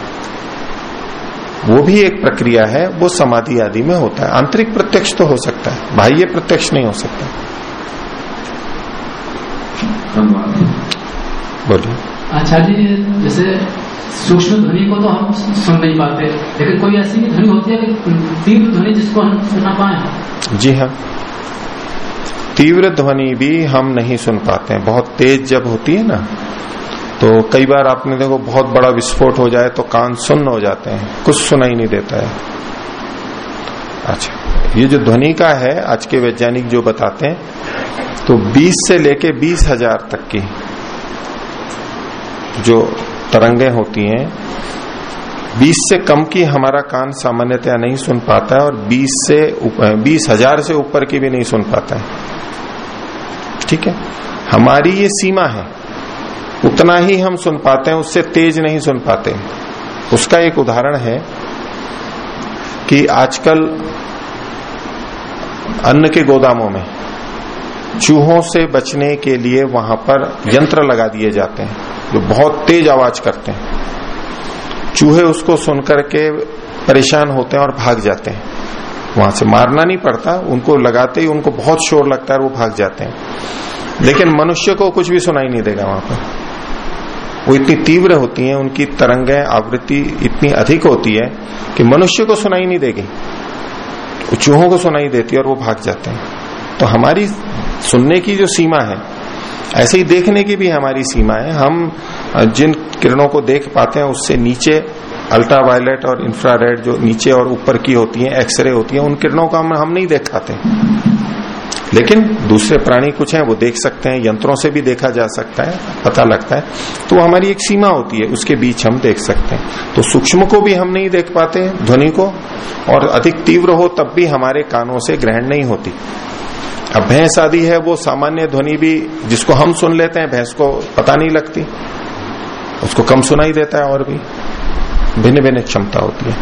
वो भी एक प्रक्रिया है वो समाधि आदि में होता है। आंतरिक प्रत्यक्ष तो हो सकता है बाह्य प्रत्यक्ष नहीं हो सकता। बोलिए। जी जैसे सूक्ष्म ध्वनि को तो हम सुन नहीं पाते। लेकिन कोई ऐसी भी ध्वनि होती है तीव्र ध्वनि जिसको हम सुना पाए। जी हाँ। तीव्र ध्वनि भी हम नहीं सुन पाते हैं। बहुत तेज जब होती है ना तो कई बार आपने देखो बहुत बड़ा विस्फोट हो जाए तो कान सुन्न हो जाते हैं। कुछ सुना ही नहीं देता है। अच्छा ये जो ध्वनि का है, आज के वैज्ञानिक जो बताते हैं तो 20 से लेके बीस हज़ार तक की जो तरंगे होती हैं। 20 से कम की हमारा कान सामान्यतया नहीं सुन पाता है और 20 से बीस हज़ार से ऊपर की भी नहीं सुन पाता है। ठीक है? हमारी ये सीमा है। उतना ही हम सुन पाते हैं, उससे तेज नहीं सुन पाते। उसका एक उदाहरण है कि आजकल अन्न के गोदामों में चूहों से बचने के लिए वहाँ पर यंत्र लगा दिए जाते हैं, जो बहुत तेज आवाज़ करते हैं। चूहे उसको सुनकर के परेशान होते हैं और भाग जाते हैं। वहाँ से मारना नहीं पड़ता, उनको लगाते ही उनको बहुत शोर लगता है वो भाग जाते हैं। लेकिन मनुष्य को कुछ भी सुनाई नहीं देगा वहाँ पर। वो इतनी तीव्र होती हैं, उनकी तरंगें, आवृत्ति इतनी अधिक होती है कि मनुष्य को सुनाई नहीं देगी। चूहों को सुनाई देती है और वो भाग जाते हैं। तो हमारी सुनने की जो सीमा है, ऐसे ही देखने की भी हमारी सीमा है। हम जिन किरणों को देख पाते हैं, उससे नीचे अल्ट्रावायलेट और इंफ्रारेड जो नीचे और ऊपर की होती हैं, एक्सरे होती हैं, उन किरणों को हम हम नहीं देख पाते। लेकिन दूसरे प्राणी कुछ हैं, वो देख सकते हैं, यंत्रों से भी देखा जा सकता है, पता लगता है। तो हमारी एक सीमा होती है, उसके बीच हम देख सकते हैं। तो सूक्ष्म को भी हम नहीं देख पाते, ध्वनि को, और अधिक तीव्र हो तब भी हमारे कानों से ग्रहण नहीं होती। अब भैंस आदि है, वो सामान्य ध्वनि भी जिसको हम सुन लेते हैं, भैंस को पता नहीं लगती। उसको कम सुनाई देता है और भी। भिन्न भिन्न क्षमता होती है।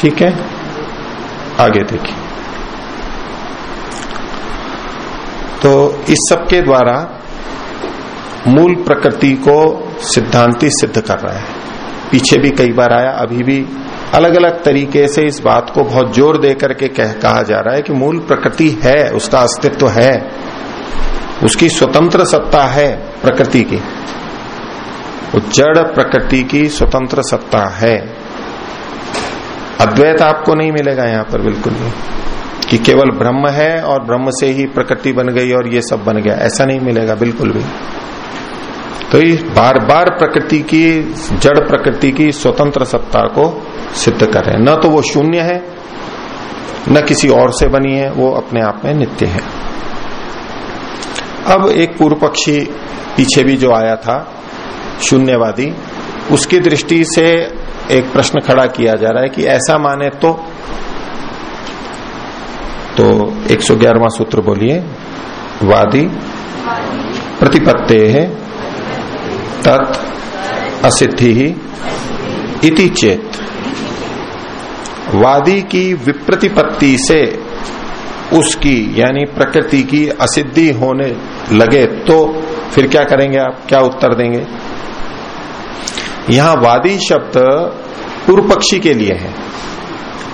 ठीक है? आगे देखिए। तो इस सब के द्वारा मूल प्रकृति को सिद्धांति सिद्ध कर रहा है। पीछे भी कई बार आया, अभी भी अलग अलग तरीके से इस बात को बहुत ज़ोर दे करके कह, कहा जा रहा है कि मूल प्रकृति है उसका अस्तित्व है। उसकी स्वतंत्र सत्ता है प्रकृति की। वो जड़ प्रकृति की स्वतंत्र सत्ता है। अद्वैत आपको नहीं मिलेगा यहाँ पर बिल्कुल भी। कि केवल ब्रह्म है और ब्रह्म से ही प्रकृति बन गई और ये सब बन गया ऐसा नहीं मिलेगा बिल्कुल भी। तो ये बार बार प्रकृति की, जड़ प्रकृति की स्वतंत्र सत्ता को सिद्ध कर रहे हैं। न तो वो शून्य है, न किसी और से बनी है, वो अपने आप में नित्य है। अब एक पूर्व पक्षी पीछे भी जो आया था, शून्यवादी, उसकी दृष्टि से एक प्रश्न खड़ा किया जा रहा है कि ऐसा माने तो तो 111वां सूत्र बोलिए, वादी, प्रतिपत्ते है तत् असिद्धि ही इति चेत। वादी की विप्रतिपत्ति से उसकी, यानी प्रकृति की असिद्धि होने लगे तो फिर क्या करेंगे आप? क्या उत्तर देंगे? यहाँ वादी शब्द पूर्व पक्षी के लिए है,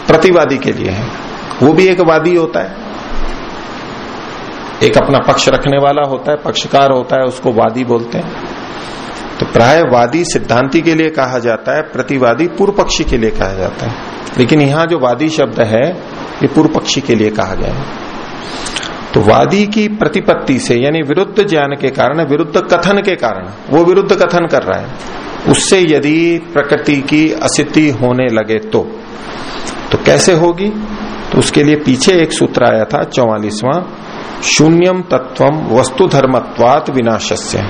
प्रतिवादी के लिए है। वो भी एक वादी होता है। एक अपना पक्ष रखने वाला होता है, पक्षकार होता है, उसको वादी बोलते हैं। तो प्राय वादी सिद्धांति के लिए कहा जाता है, प्रतिवादी पूर्व पक्षी के लिए कहा जाता है। लेकिन यहाँ जो वादी शब्द है, ये पूर्व पक्षी के लिए कहा गया है। तो वादी की प्रतिपत्ति से, यानी विरुद्ध ज्ञान के कारण, विरुद्ध कथन के कारण, वो विरुद्ध कथन कर रहा है। उससे यदि प्रकृति की असिद्धि होने लगे तो तो कैसे होगी? तो उसके लिए पीछे एक सूत्र आया था, चौवालीसवां, शून्यम तत्वम वस्तु धर्मत्वात विनाशस्य।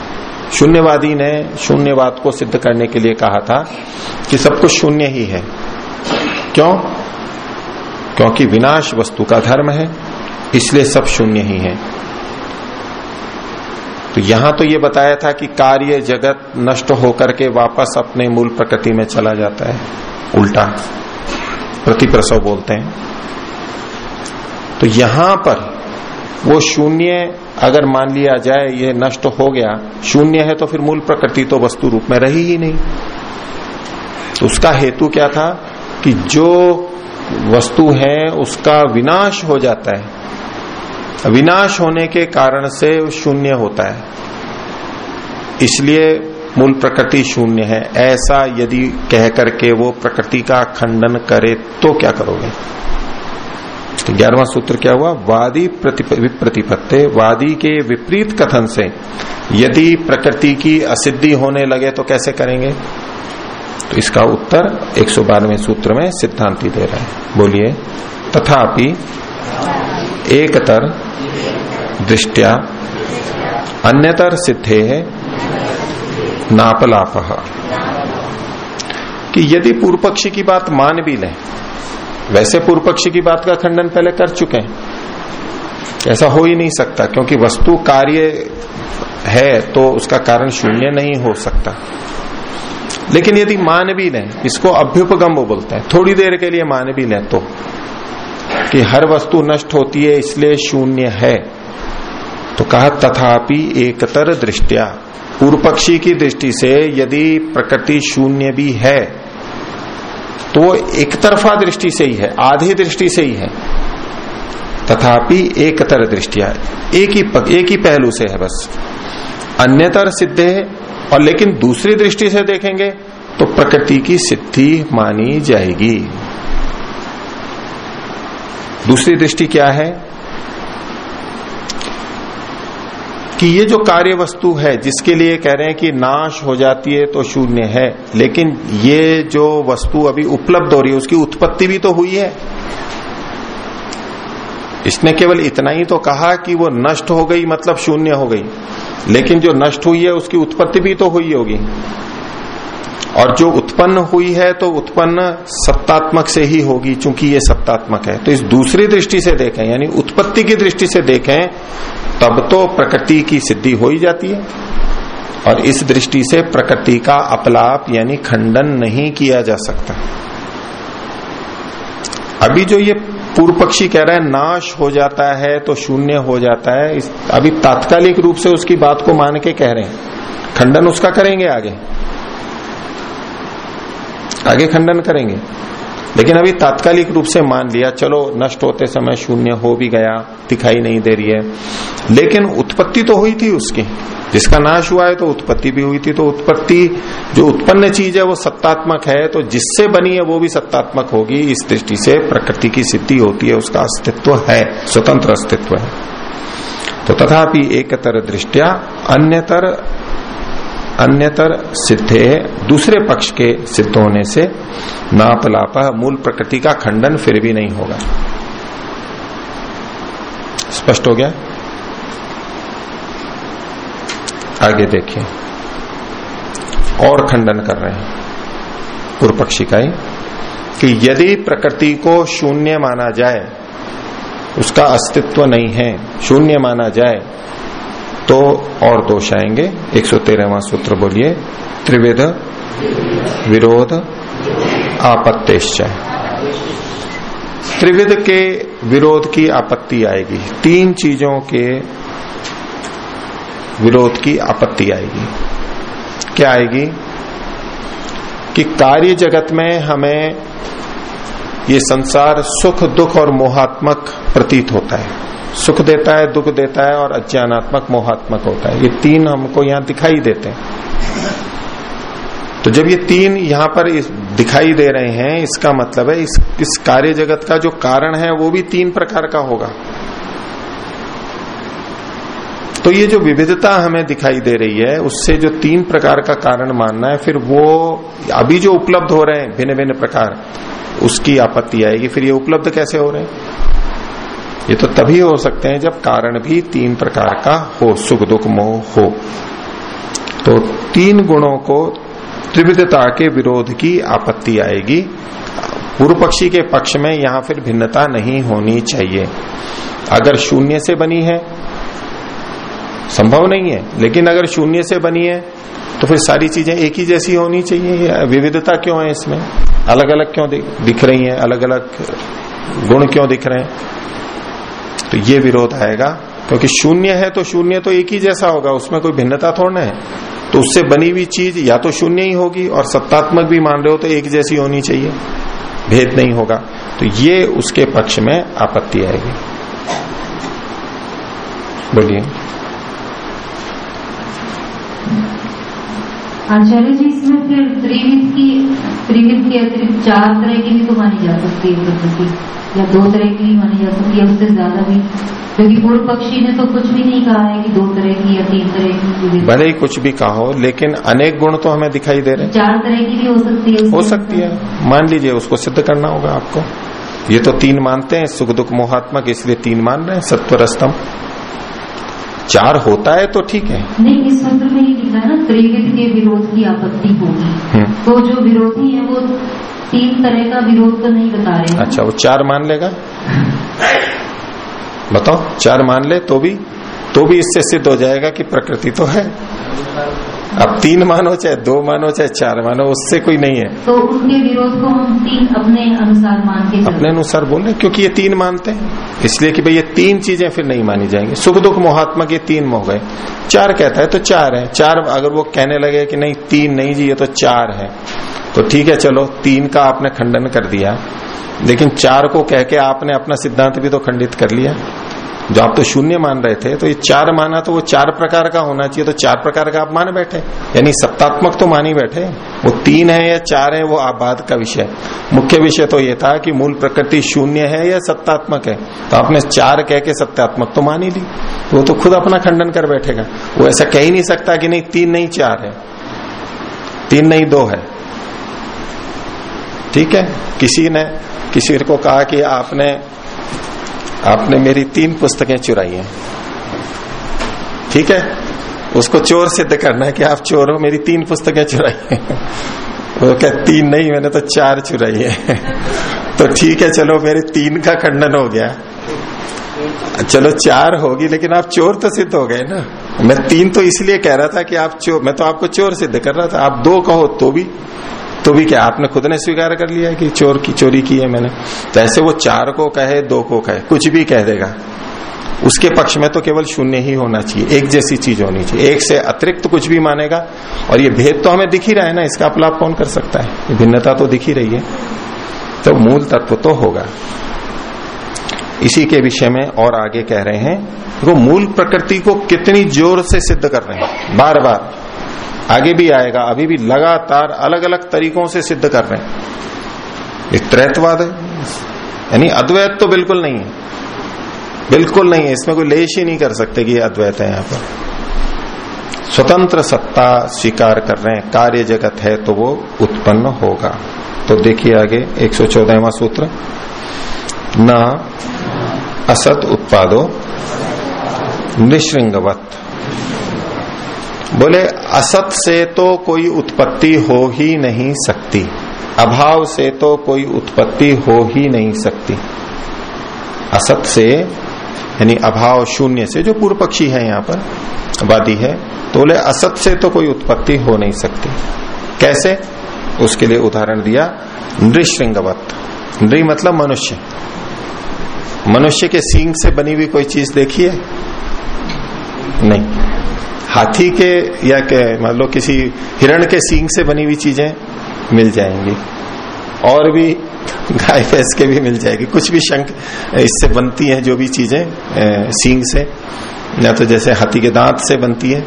शून्यवादी ने शून्यवाद को सिद्ध करने के लिए कहा था कि सब कुछ शून्य ही है। क्यों? क्योंकि विनाश वस्तु का धर्म है, इसलिए सब शून्य ही है। तो यहाँ तो ये बताया था कि कार्य जगत नष्ट होकर के वापस अपने मूल प्रकृति में चला जाता है। उल्टा प्रतिप्रसव बोलते हैं। तो यहाँ पर वो शून्य अगर मान लिया जाए, ये नष्ट हो गया, शून्य है तो फिर मूल प्रकृति तो वस्तु रूप में रही ही नहीं। तो उसका हेतु क्या था? कि जो वस्तु है, उसका विनाश हो जाता है। विनाश होने के कारण से शून्य होता है। इसलिए मूल प्रकृति शून्य है। ऐसा यदि कह करके वो प्रकृति का खंडन करे तो क्या करोगे? तो ग्यारहवा सूत्र क्या हुआ? वादी प्रतिपत्ति वादी के विपरीत कथन से यदि प्रकृति की असिद्धि होने लगे तो कैसे करेंगे? तो इसका उत्तर एक सौ बारहवें सूत्र में सिद्धांति दे रहे हैं। बोलिए, तथापि एकतर दृष्टिया अन्यतर सिद्धे है नापलाप। कि यदि पूर्व पक्षी की बात मान भी लें वैसे पूर्व पक्षी की बात का खंडन पहले कर चुके हैं। ऐसा हो ही नहीं सकता, क्योंकि वस्तु कार्य है तो उसका कारण शून्य नहीं हो सकता। लेकिन यदि मान भी लें, इसको अभ्युपगम वो बोलते हैं। थोड़ी देर के लिए मान भी लें तो कि हर वस्तु नष्ट होती है, इसलिए शून्य है। तो कहा, तथापि एकतर दृष्टिया। पूर्व पक्षी की दृष्टि से यदि प्रकृति शून्य भी है तो वो एक तरफा दृष्टि से ही है आधी दृष्टि से ही है। तथापि एकतर दृष्टिया एक ही पक, एक ही पहलू से है बस। अन्यतर सिद्ध और लेकिन दूसरी दृष्टि से देखेंगे तो प्रकृति की सिद्धि मानी जाएगी। दूसरी दृष्टि क्या है? कि ये जो कार्य वस्तु है, जिसके लिए कह रहे हैं कि नाश हो जाती है तो शून्य है। लेकिन ये जो वस्तु अभी उपलब्ध हो रही है, उसकी उत्पत्ति भी तो हुई है। इसने केवल इतना ही तो कहा कि वो नष्ट हो गई मतलब शून्य हो गई। लेकिन जो नष्ट हुई है, उसकी उत्पत्ति भी तो हुई होगी। और जो उत्पन्न हुई है तो उत्पन्न सत्तात्मक से ही होगी, चूँकि ये सत्तात्मक है। तो इस दूसरी दृष्टि से देखें, यानी उत्पत्ति की दृष्टि से देखें तब तो प्रकृति की सिद्धि हो ही जाती है। और इस दृष्टि से प्रकृति का अपलाप यानी खंडन नहीं किया जा सकता। अभी जो ये पूर्व पक्षी कह रहा है नाश हो जाता है तो शून्य हो जाता है इस, अभी तात्कालिक रूप से उसकी बात को मान के कह रहे हैं। खंडन उसका करेंगे आगे। आगे खंडन करेंगे। लेकिन अभी तात्कालिक रूप से मान लिया, चलो, नष्ट होते समय शून्य हो भी गया, दिखाई नहीं दे रही है। लेकिन उत्पत्ति तो हुई थी उसकी। जिसका नाश हुआ है तो उत्पत्ति भी हुई थी तो उत्पत्ति, जो उत्पन्न चीज़ है वो सत्तात्मक है तो जिससे बनी है वो भी सत्तात्मक होगी। इस दृष्टि से प्रकृति की सिद्धि होती है, उसका अस्तित्व है, स्वतंत्र अस्तित्व है। तो तथापि एकतर दृष्टिया, अन्यतर अन्यतर सिद्धे दूसरे पक्ष के सिद्ध होने से नापलाप, मूल प्रकृति का खंडन फिर भी नहीं होगा। स्पष्ट हो गया? आगे देखिए। और खंडन कर रहे हैं। पूर्व पक्षी का ही कि यदि प्रकृति को शून्य माना जाए, उसका अस्तित्व नहीं है, शून्य माना जाए तो और दोष आएँगे। एक सौ तेरहवा सूत्र बोलिए, त्रिविध, विरोध, आपत्तिश्चय। त्रिविध के विरोध की आपत्ति आएगी। तीन चीज़ों के विरोध की आपत्ति आएगी। क्या आएगी? कि कार्य जगत में हमें ये संसार सुख, दुख और मोहात्मक प्रतीत होता है। सुख देता है, दुख देता है और अज्ञानात्मक, मोहात्मक होता है। ये तीन हमको यहाँ दिखाई देते हैं। तो जब ये तीन यहाँ पर इस दिखाई दे रहे हैं, इसका मतलब है इस इस कार्य जगत का जो कारण है, वो भी तीन प्रकार का होगा। तो ये जो विविधता हमें दिखाई दे रही है, उससे जो तीन प्रकार का कारण मानना है, फिर वो अभी जो उपलब्ध हो रहे हैं भिन्न भिन्न प्रकार, उसकी आपत्ति आएगी। फिर ये उपलब्ध कैसे हो रहे हैं? ये तो तभी हो सकते हैं जब कारण भी तीन प्रकार का हो, सुख, दुख, मोह हो। तो तीन गुणों को त्रिविधता के विरोध की आपत्ति आएगी। पूर्व पक्षी के पक्ष में यहाँ फिर भिन्नता नहीं होनी चाहिए। अगर शून्य से बनी है, संभव नहीं है, लेकिन अगर शून्य से बनी है तो फिर सारी चीज़ें एक ही जैसी होनी चाहिए। विविधता क्यों है इसमें? अलग अलग क्यों दिख रही है? अलग अलग गुण क्यों दिख रहे हैं? तो ये विरोध आएगा। क्योंकि शून्य है तो शून्य तो एक ही जैसा होगा, उसमें कोई भिन्नता थोड़ना है। तो उससे बनी हुई चीज़ या तो शून्य ही होगी और सत्तात्मक भी मान रहे हो तो एक जैसी होनी चाहिए। भेद नहीं होगा। तो ये उसके पक्ष में आपत्ति आएगी। बोलिए। आचार्य जी इसमें फिर त्रिविध की त्रिविध के अतिरिक्त चार तरह की भी तो मानी जा सकती है प्रकृति। या दो तरह की भी मानी जा सकती है उससे ज़्यादा भी। क्योंकि पूर्व पक्षी ने तो कुछ भी नहीं कहा है कि दो तरह की या तीन तरह की भले ही कुछ भी कहा हो लेकिन अनेक गुण तो हमें दिखाई दे रहे हैं। चार तरह की भी हो सकती है हो सकती है। मान लीजिए उसको सिद्ध करना होगा आपको। ये तो तीन मानते हैं सुख दुख मोहात्मक इसलिए तीन मान रहे हैं सत्वर स्तंभ चार होता है तो ठीक है। नहीं इस सूत्र में ये लिखा है ना त्रिविध के विरोध की आपत्ति होगी। हम्म। तो जो विरोधी है वो तीन तरह का विरोध तो नहीं बता रहे अच्छा वो चार मान लेगा? बताओ चार मान ले तो भी तो भी इससे सिद्ध हो जाएगा कि प्रकृति तो है। अब तीन मानो चाहे दो मानो चाहे चार मानो उससे कोई नहीं है। तो उनके विरोध को हम तीन अपने अनुसार मान के अपने अनुसार बोल रहे क्योंकि ये तीन मानते हैं। इसलिए कि भाई ये तीन चीज़ें फिर नहीं मानी जाएँगी। सुख दुख मोहात्मक ये तीन मोह गए। चार कहता है तो चार है। चार अगर वो कहने लगे कि नहीं तीन नहीं जी ये तो चार है। तो ठीक है चलो तीन का आपने खंडन कर दिया। लेकिन चार को कह के आपने अपना सिद्धांत भी तो खंडित कर लिया। जो आप तो शून्य मान रहे थे तो ये चार माना तो वो चार प्रकार का होना चाहिए तो चार प्रकार का आप मान बैठे। यानी सत्तात्मक तो मान ही बैठे। वो तीन है या चार है, वो आप बात का विषय। मुख्य विषय तो ये था कि मूल प्रकृति शून्य है या सत्तात्मक है। तो आपने चार कह के सत्यात्मक तो मान ही ली। वो तो खुद अपना खंडन कर बैठेगा। वो ऐसा कह ही नहीं सकता कि नहीं, तीन नहीं चार है। तीन नहीं दो है। ठीक है? किसी ने, किसी को कहा कि आपने आपने मेरी तीन पुस्तकें चुराई हैं। ठीक है? उसको चोर सिद्ध करना है कि आप चोर हो, मेरी तीन पुस्तकें चुराई हैं। वो क्या तीन नहीं, मैंने तो चार चुराई है। तो ठीक है, चलो, मेरे तीन का खंडन हो गया। चलो, चार होगी, लेकिन आप चोर तो सिद्ध हो गए ना। मैं तीन तो इसलिए कह रहा था कि आप चोर मैं तो आपको चोर सिद्ध कर रहा था। आप दो कहो तो भी। तो भी क्या आपने खुद ने स्वीकार कर लिया कि चोर की, चोरी की है मैंने? तो ऐसे वो चार को कहे, दो को कहे, कुछ भी कह देगा। उसके पक्ष में तो केवल शून्य ही होना चाहिए, एक जैसी चीज़ होनी चाहिए। एक से अतिरिक्त तो कुछ भी मानेगा, और ये भेद तो हमें दिख ही रहा है ना, इसका अपलाप कौन कर सकता है? भिन्नता तो दिख ही रही है। तो मूल तत्व तो होगा। इसी के विषय में और आगे कह रहे हैं, वो मूल प्रकृति को कितनी ज़ोर से सिद्ध कर रहे हैं। बार बार। आगे भी आएगा, अभी भी लगातार अलग अलग तरीकों से सिद्ध कर रहे हैं। ये त्रैतवाद है। यानी अद्वैत तो बिल्कुल नहीं है। बिल्कुल नहीं है। इसमें कोई लेश ही नहीं कर सकते कि ये अद्वैत है यहाँ पर। स्वतंत्र सत्ता स्वीकार कर रहे हैं। कार्य जगत है तो वो उत्पन्न होगा। तो देखिए आगे, एक सौ सूत्र। न असत उत्पादो निश्रृंगवत बोले, असत से तो कोई उत्पत्ति हो ही नहीं सकती। अभाव से तो कोई उत्पत्ति हो ही नहीं सकती। असत से, यानी अभाव शून्य से, जो पूर्व पक्षी है यहाँ पर, वादी है तो बोले, असत से तो कोई उत्पत्ति हो नहीं सकती। कैसे? उसके लिए उदाहरण दिया नृश्रृंगवत नृ मतलब मनुष्य। मनुष्य के सींग से बनी हुई कोई चीज़ देखी है? नहीं। हाथी के या मान लो किसी हिरण के सींग से बनी हुई चीज़ें मिल जाएँगी। और भी गाय भैंस के भी मिल जाएगी। कुछ भी शंख इससे बनती है, जो भी चीज़ें सींग से। या तो जैसे हाथी के दांत से बनती है।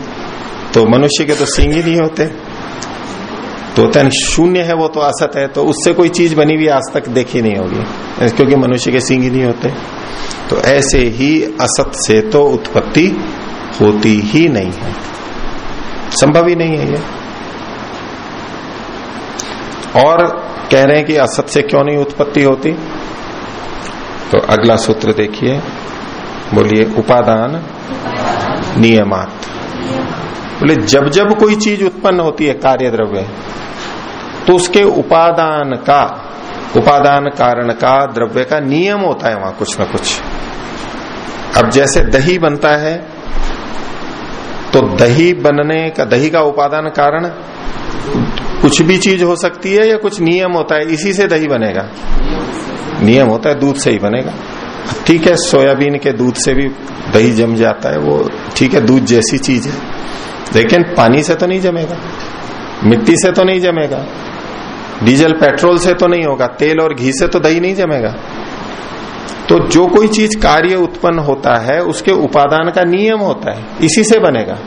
तो मनुष्य के तो सींग ही नहीं होते। तो शून्य है वो तो असत है तो उससे कोई चीज़ बनी हुई आज तक देखी नहीं होगी। क्योंकि मनुष्य के सींग ही नहीं होते। तो ऐसे ही असत से तो उत्पत्ति होती ही नहीं है। संभव ही नहीं है ये। और कह रहे हैं कि असत से क्यों नहीं उत्पत्ति होती? तो अगला सूत्र देखिए। बोलिए, उपादान नियमात। बोले जब जब कोई चीज़ उत्पन्न होती है कार्य द्रव्य तो उसके उपादान का, उपादान कारण का, द्रव्य का नियम होता है वहाँ कुछ ना कुछ। अब जैसे दही बनता है तो दही बनने का, दही का उपादान कारण कुछ भी चीज़ हो सकती है या कुछ नियम होता है, इसी से दही बनेगा। नियम होता है, दूध से ही बनेगा। ठीक है, सोयाबीन के दूध से भी दही जम जाता है, वो ठीक है, दूध जैसी चीज़ है। लेकिन पानी से तो नहीं जमेगा, मिट्टी से तो नहीं जमेगा, डीजल पेट्रोल से तो नहीं होगा, तेल और घी से तो दही नहीं जमेगा। तो जो कोई चीज़ कार्य उत्पन्न होता है, उसके उपादान का नियम होता है, इसी से बनेगा।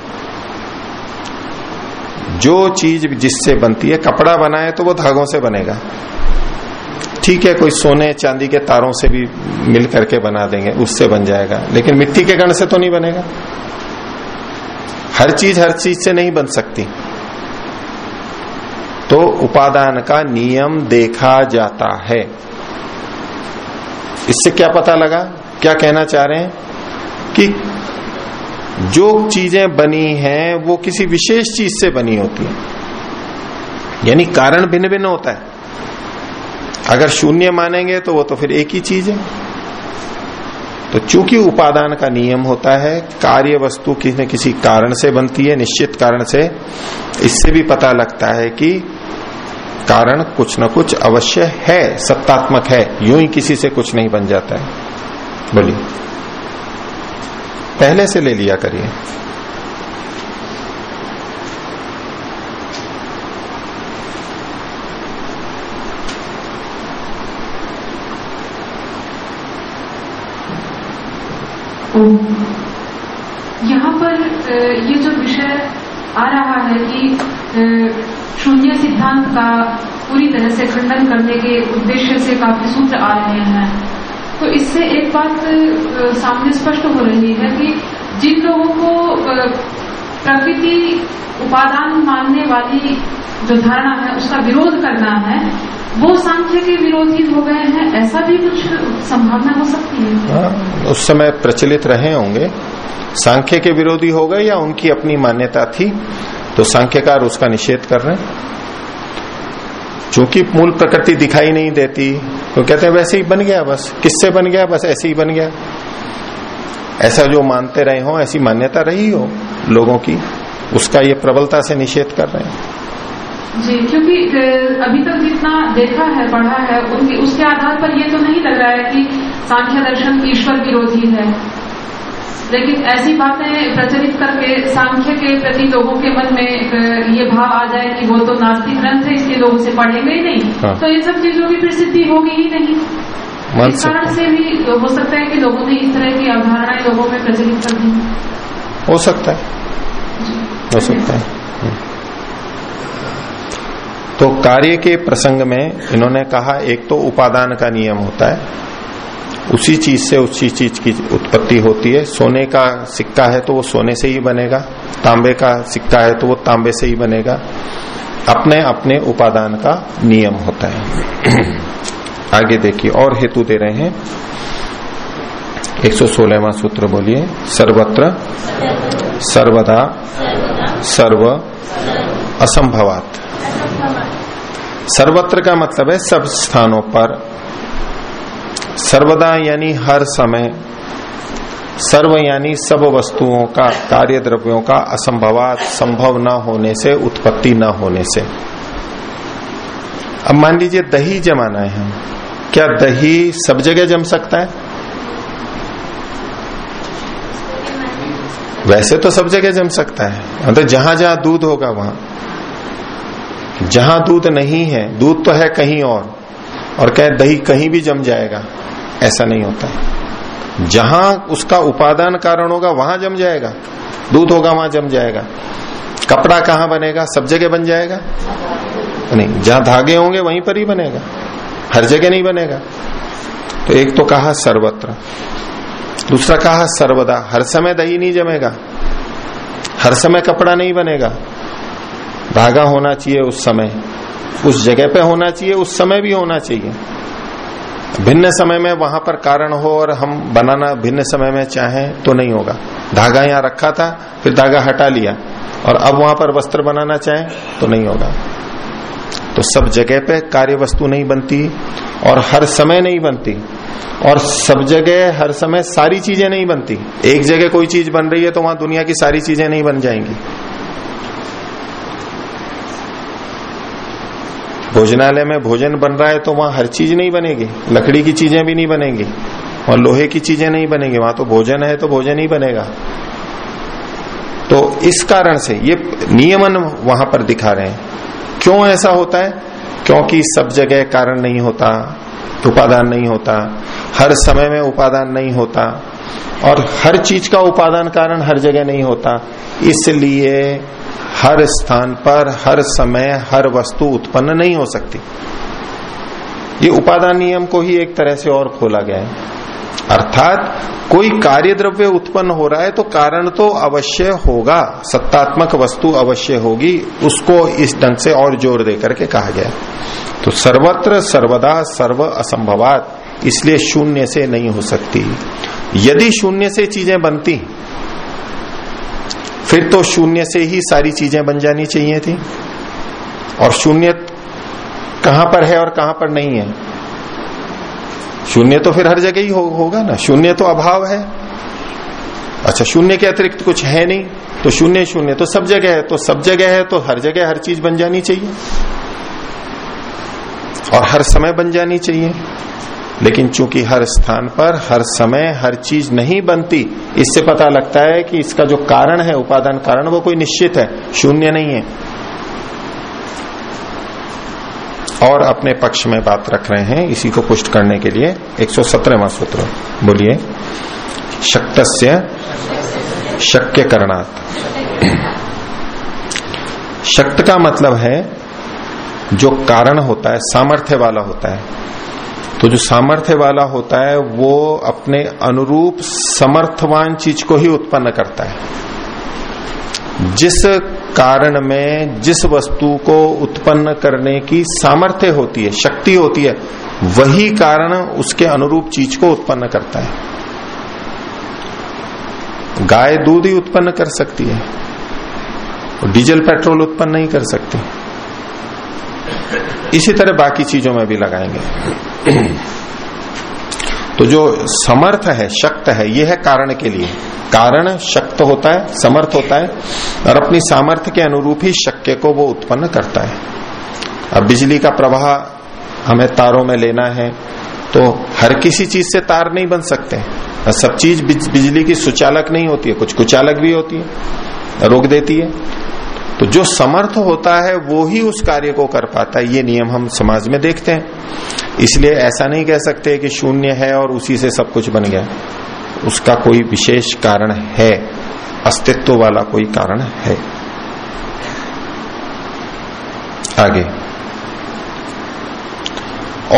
जो चीज़ जिससे बनती है, कपड़ा बनाए तो वो धागों से बनेगा। ठीक है, कोई सोने चांदी के तारों से भी मिल करके बना देंगे, उससे बन जाएगा, लेकिन मिट्टी के गण से तो नहीं बनेगा। हर चीज़ हर चीज़ से नहीं बन सकती। तो उपादान का नियम देखा जाता है। इससे क्या पता लगा? क्या कहना चाह रहे हैं? कि जो चीज़ें बनी हैं, वो किसी विशेष चीज़ से बनी होती है। यानी कारण भिन्न भिन्न होता है। अगर शून्य मानेंगे तो वो तो फिर एक ही चीज़ है। तो चूँकि उपादान का नियम होता है, कार्य वस्तु किसी न किसी कारण से बनती है, निश्चित कारण से, इससे भी पता लगता है कि कारण कुछ न कुछ अवश्य है, सत्तात्मक है, यूँ ही किसी से कुछ नहीं बन जाता है। बोलिए। पहले से ले लिया करिए। यहाँ पर ये जो विषय आ रहा है कि शून्य सिद्धांत का पूरी तरह से खंडन करने के उद्देश्य से काफ़ी सूत्र आ रहे हैं। तो इससे एक बात सामने स्पष्ट हो रही है कि जिन लोगों को प्रकृति उपादान मानने वाली जो धारणा है उसका विरोध करना है वो सांख्य के विरोधी हो गए हैं ऐसा भी कुछ संभावना हो सकती है? हाँ, उस समय प्रचलित रहे होंगे। सांख्य के विरोधी हो गए या उनकी अपनी मान्यता थी? तो सांख्यकार उसका निषेध कर रहे हैं। चूँकि मूल प्रकृति दिखाई नहीं देती तो कहते हैं, वैसे ही बन गया, बस। किससे बन गया? बस ऐसे ही बन गया। ऐसा जो मानते रहे हो, ऐसी मान्यता रही हो लोगों की, उसका ये प्रबलता से निषेध कर रहे हैं। जी, क्योंकि अभी तक जितना देखा है, पढ़ा है, उनके, उसके आधार पर ये तो नहीं लग रहा है कि सांख्य दर्शन ईश्वर विरोधी है। लेकिन ऐसी बातें प्रचलित करके सांख्य के प्रति लोगों के मन में ये भाव आ जाए कि वो तो नास्तिक ग्रंथ है इसलिए लोगों से पढ़ेंगे ही नहीं। हाँ। तो इन सब चीज़ों की प्रसिद्धि होगी ही नहीं। मान इस कारण से भी हो सकता है कि लोगों ने इस तरह की अवधारणाएँ लोगों में प्रचलित कर दी। हो सकता है। हो सकता है। हम्म। तो कार्य के प्रसंग में इन्होंने कहा एक तो उपादान का नियम होता है उसी चीज़ से उसी चीज़ की उत्पत्ति होती है। सोने का सिक्का है तो वो सोने से ही बनेगा। तांबे का सिक्का है तो वो तांबे से ही बनेगा। अपने अपने उपादान का नियम होता है। आगे देखिए, और हेतु दे रहे हैं। 116वां सूत्र बोलिए। सर्वत्र, सर्वदा, सर्व, असंभवात। सर्वत्र का मतलब है सब स्थानों पर। सर्वदा यानी हर समय सर्व यानी सब वस्तुओं का कार्य द्रव्यों का असंभवात संभव न होने से, उत्पत्ति न होने से। अब मान लीजिए दही जमाना है। हम क्या दही सब जगह जम सकता है? वैसे तो सब जगह जम सकता है। मतलब जहाँ जहाँ दूध होगा वहाँ। जहाँ दूध नहीं है, दूध तो है कहीं और। और कहे दही कहीं भी जम जाएगा? ऐसा नहीं होता। है जहाँ उसका उपादान कारण होगा, वहाँ जम जाएगा। दूध होगा, वहाँ जम जाएगा। कपड़ा कहाँ बनेगा? सब जगह बन जाएगा? नहीं, जहाँ धागे होंगे, वहीं पर ही बनेगा। हर जगह नहीं बनेगा। तो एक तो कहा सर्वत्र, दूसरा कहा सर्वदा। हर समय दही नहीं जमेगा। हर समय कपड़ा नहीं बनेगा। धागा होना चाहिए उस समय। उस जगह पे होना चाहिए, उस समय भी होना चाहिए। भिन्न समय में वहाँ पर कारण हो और हम बनाना भिन्न समय में चाहें तो नहीं होगा। धागा यहाँ रखा था, फिर धागा हटा लिया और अब वहाँ पर वस्त्र बनाना चाहें तो नहीं होगा। तो सब जगह पे कार्य वस्तु नहीं बनती और हर समय नहीं बनती और सब जगह, हर समय सारी चीज़ें नहीं बनती। एक जगह कोई चीज़ बन रही है तो वहाँ दुनिया की सारी चीज़ें नहीं बन जाएँगी। भोजनालय में भोजन बन रहा है तो वहाँ हर चीज़ नहीं बनेगी। लकड़ी की चीज़ें भी नहीं बनेगी। और लोहे की चीज़ें नहीं बनेगी। वहाँ तो भोजन है तो भोजन ही बनेगा। तो इस कारण से ये नियमन वहाँ पर दिखा रहे हैं। क्यों ऐसा होता है? क्योंकि सब जगह कारण नहीं होता, उपादान नहीं होता, हर समय में उपादान नहीं होता, और हर चीज़ का उपादान कारण हर जगह नहीं होता। इसलिए हर स्थान पर, हर समय, हर वस्तु उत्पन्न नहीं हो सकती। ये उपादान नियम को ही एक तरह से और खोला गया है। अर्थात, कोई कार्य द्रव्य उत्पन्न हो रहा है तो कारण तो अवश्य होगा, सत्तात्मक वस्तु अवश्य होगी, उसको इस ढंग से और ज़ोर दे करके कहा गया तो सर्वत्र, सर्वदा, सर्व असंभवात, इसलिए शून्य से नहीं हो सकती। यदि शून्य से चीज़ें बनती फिर तो शून्य से ही सारी चीज़ें बन जानी चाहिए थी। और शून्य कहाँ पर है और कहाँ पर नहीं है? शून्य तो फिर हर जगह ही हो, होगा ना। शून्य तो अभाव है। अच्छा शून्य के अतिरिक्त कुछ है नहीं। तो शून्य शून्य तो सब जगह है। तो सब जगह है तो हर जगह हर चीज़ बन जानी चाहिए। और हर समय बन जानी चाहिए। लेकिन चूँकि हर स्थान पर, हर समय, हर चीज़ नहीं बनती, इससे पता लगता है कि इसका जो कारण है, उपादान कारण, वो कोई निश्चित है, शून्य नहीं है। और अपने पक्ष में बात रख रहे हैं, इसी को पुष्ट करने के लिए 117वां सूत्र। बोलिए, शक्तस्य शक्य करणात् शक्त का मतलब है, जो कारण होता है, सामर्थ्य वाला होता है। तो जो सामर्थ्य वाला होता है, वो अपने अनुरूप समर्थवान चीज़ को ही उत्पन्न करता है। जिस कारण में, जिस वस्तु को उत्पन्न करने की सामर्थ्य होती है, शक्ति होती है, वही कारण उसके अनुरूप चीज़ को उत्पन्न करता है। गाय दूध ही उत्पन्न कर सकती है डीजल पेट्रोल उत्पन्न नहीं कर सकती। इसी तरह बाकी चीज़ों में भी लगाएँगे। तो जो समर्थ है, शक्त है, ये है कारण के लिए। कारण शक्त होता है, समर्थ होता है, और अपनी सामर्थ्य के अनुरूप ही शक्य को वो उत्पन्न करता है। अब बिजली का प्रवाह हमें तारों में लेना है तो हर किसी चीज़ से तार नहीं बन सकते। सब चीज़ बिजली की सुचालक नहीं होती है, कुछ कुचालक भी होती है, रोक देती है। तो जो समर्थ होता है, वो ही उस कार्य को कर पाता है। ये नियम हम समाज में देखते हैं। इसलिए ऐसा नहीं कह सकते कि शून्य है और उसी से सब कुछ बन गया। उसका कोई विशेष कारण है। अस्तित्व वाला कोई कारण है। आगे।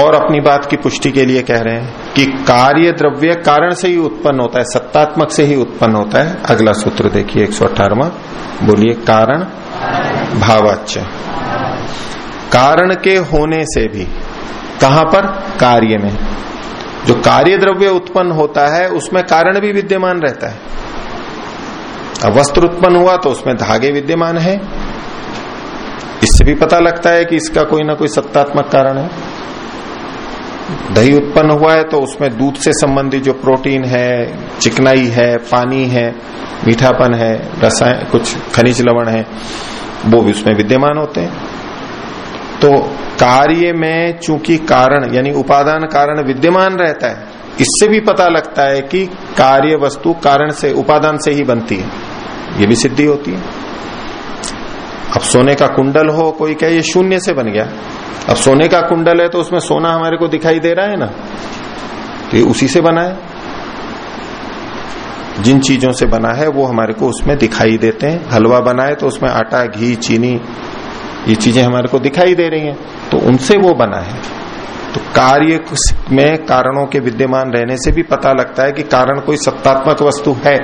और अपनी बात की पुष्टि के लिए कह रहे हैं कि कार्य द्रव्य कारण से ही उत्पन्न होता है, सत्तात्मक से ही उत्पन्न होता है। अगला सूत्र देखिए, एक सौ बोलिए, कारण भावाच्य कारण के होने से भी, कहा पर? कार्य में। जो कार्य द्रव्य उत्पन्न होता है, उसमें कारण भी विद्यमान रहता है। वस्त्र उत्पन्न हुआ तो उसमें धागे विद्यमान है। इससे भी पता लगता है कि इसका कोई ना कोई सत्तात्मक कारण है। दही उत्पन्न हुआ है तो उसमें दूध से संबंधित जो प्रोटीन है, चिकनाई है, पानी है, मीठापन है रसायन कुछ खनिज लवण है, वो भी उसमें विद्यमान होते हैं। तो कार्य में चूँकि कारण, यानी उपादान कारण विद्यमान रहता है, इससे भी पता लगता है कि कार्य वस्तु कारण से, उपादान से ही बनती है। ये भी सिद्धि होती है। अब सोने का कुंडल हो, कोई कहे, ये शून्य से बन गया। अब सोने का कुंडल है तो उसमें सोना हमारे को दिखाई दे रहा है ना? तो ये उसी से बना है। जिन चीज़ों से बना है, वो हमारे को उसमें दिखाई देते हैं। हलवा बनाए तो उसमें आटा, घी, चीनी, ये चीज़ें हमारे को दिखाई दे रही हैं। तो उनसे वो बना है। तो कार्य में कारणों के विद्यमान रहने से भी पता लगता है कि कारण कोई सत्तात्मक वस्तु है।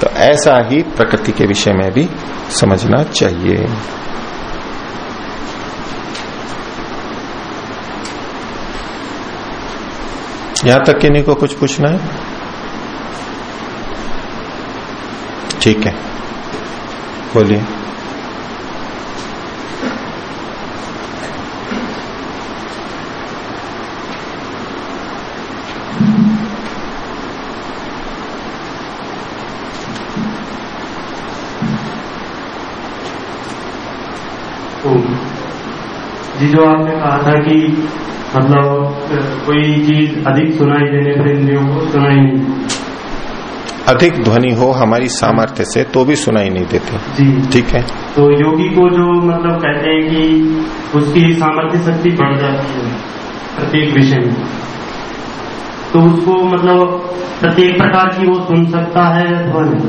तो ऐसा ही प्रकृति के विषय में भी समझना चाहिए। यहाँ तक किन्हीं को कुछ पूछना है? ठीक है। बोलिए। जी, जो आपने कहा था कि मतलब कोई चीज़ अधिक सुनाई देने पर इंद्रियों को सुनाई नहीं अधिक ध्वनि हो हमारी सामर्थ्य से तो भी सुनाई नहीं देती। ठीक है? तो योगी को जो मतलब कहते हैं कि उसकी सामर्थ्य शक्ति बढ़ जाती है प्रत्येक विषय में। तो उसको मतलब प्रत्येक प्रकार की वो सुन सकता है ध्वनि।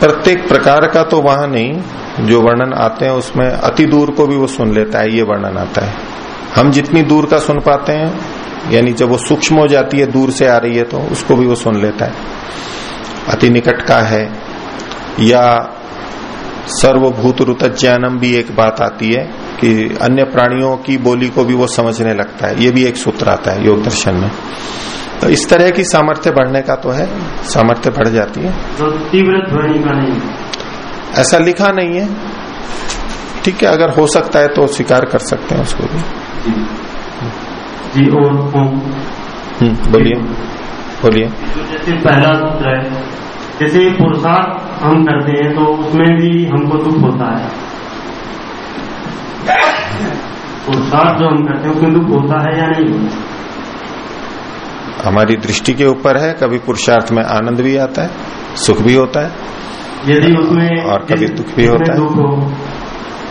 प्रत्येक प्रकार का तो वहाँ नहीं जो वर्णन आते हैं उसमें अति दूर को भी वो सुन लेता है ये वर्णन आता है। हम जितनी दूर का सुन पाते हैं यानी जब वो सूक्ष्म हो जाती है दूर से आ रही है तो उसको भी वो सुन लेता है। अति निकट का है या सर्वभूत रुत ज्ञानम भी एक बात आती है कि अन्य प्राणियों की बोली को भी वो समझने लगता है। ये भी एक सूत्र आता है योग दर्शन में। तो इस तरह की सामर्थ्य बढ़ने का तो है सामर्थ्य बढ़ जाती है। तो तीव्र ध्वनि का नहीं। ऐसा लिखा नहीं है। ठीक है अगर हो सकता है तो स्वीकार कर सकते हैं उसको भी। जी। और हम्म, बोलिए। बोलिए। तो जैसे पहला सूत्र है जैसे पुरुषार्थ हम करते हैं तो उसमें भी हमको दुख होता है। पुरुषार्थ जो हम करते हैं उसमें दुख होता है या नहीं? हमारी दृष्टि के ऊपर है कभी पुरुषार्थ में आनंद भी आता है सुख भी होता है। यदि उसमें और कभी दुख भी होता है। दुख हो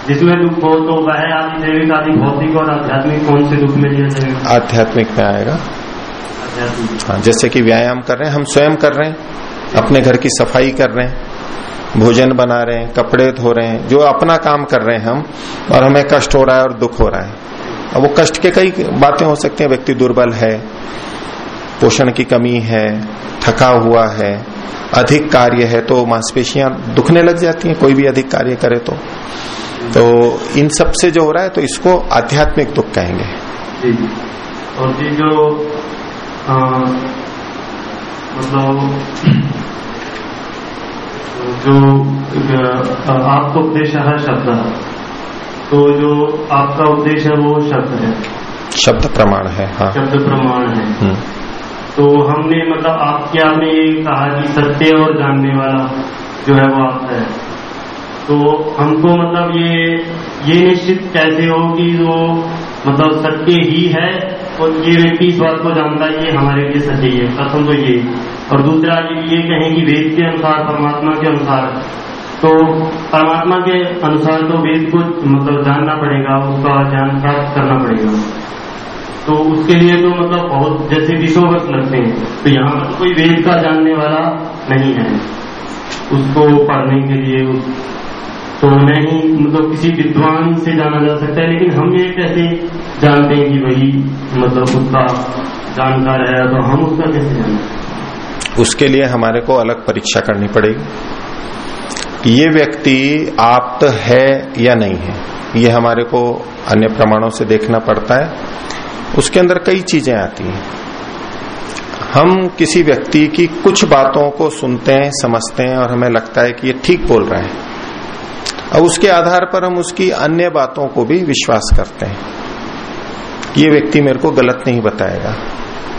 जिसमें दुख हो तो वह आदि दैविक आदि भौतिक और आध्यात्मिक कौन से दुख में लिया जाएगा? आध्यात्मिक में आएगा। हाँ जैसे कि व्यायाम कर रहे हैं हम स्वयं कर रहे हैं अपने घर की सफ़ाई कर रहे हैं भोजन बना रहे हैं कपड़े धो रहे हैं जो अपना काम कर रहे हैं हम और हमें कष्ट हो रहा है और दुख हो रहा है। अब वो कष्ट के कई बातें हो सकती हैं व्यक्ति दुर्बल है पोषण की कमी है थका हुआ है अधिक कार्य है तो मांसपेशियाँ दुखने लग जाती हैं कोई भी अधिक कार्य करे तो। तो इन सबसे जो हो रहा है तो इसको आध्यात्मिक दुख कहेंगे। जी। और जी जो आ, मतलब जो आपका उपदेश है शब्द तो जो आपका उपदेश है वो शब्द है। शब्द प्रमाण है हाँ। शब्द प्रमाण है। हम्म, तो हमने मतलब आपके आपने ये कहा कि सत्य और जानने वाला जो है वो आप है। तो हमको मतलब ये ये निश्चित कैसे हो कि वो मतलब सत्य ही है और ये व्यक्ति इस बात को जानता है ये हमारे लिए सच्चाई है प्रथम तो ये। और दूसरा ये कहें कि वेद के अनुसार, परमात्मा के अनुसार। तो परमात्मा के अनुसार तो वेद को मतलब जानना पड़ेगा, उसका ज्ञान प्राप्त करना पड़ेगा। तो उसके लिए तो मतलब बहुत जैसे विश्ववत लगते हैं। तो यहाँ पर कोई वेद का जानने वाला नहीं है। उसको पढ़ने के लिए उस- तो नहीं मतलब किसी विद्वान से जाना जा सकता है, लेकिन हम ये कैसे जानते हैं कि वही मतलब उसका जानकार है तो हम उसका कैसे जाने? उसके लिए हमारे को अलग परीक्षा करनी पड़ेगी। ये व्यक्ति आप्त है या नहीं है, ये हमारे को अन्य प्रमाणों से देखना पड़ता है। उसके अंदर कई चीज़ें आती हैं। हम किसी व्यक्ति की कुछ बातों को सुनते हैं, समझते हैं, और हमें लगता है कि ये ठीक बोल रहा है। अब उसके आधार पर हम उसकी अन्य बातों को भी विश्वास करते हैं। ये व्यक्ति मेरे को गलत नहीं बताएगा।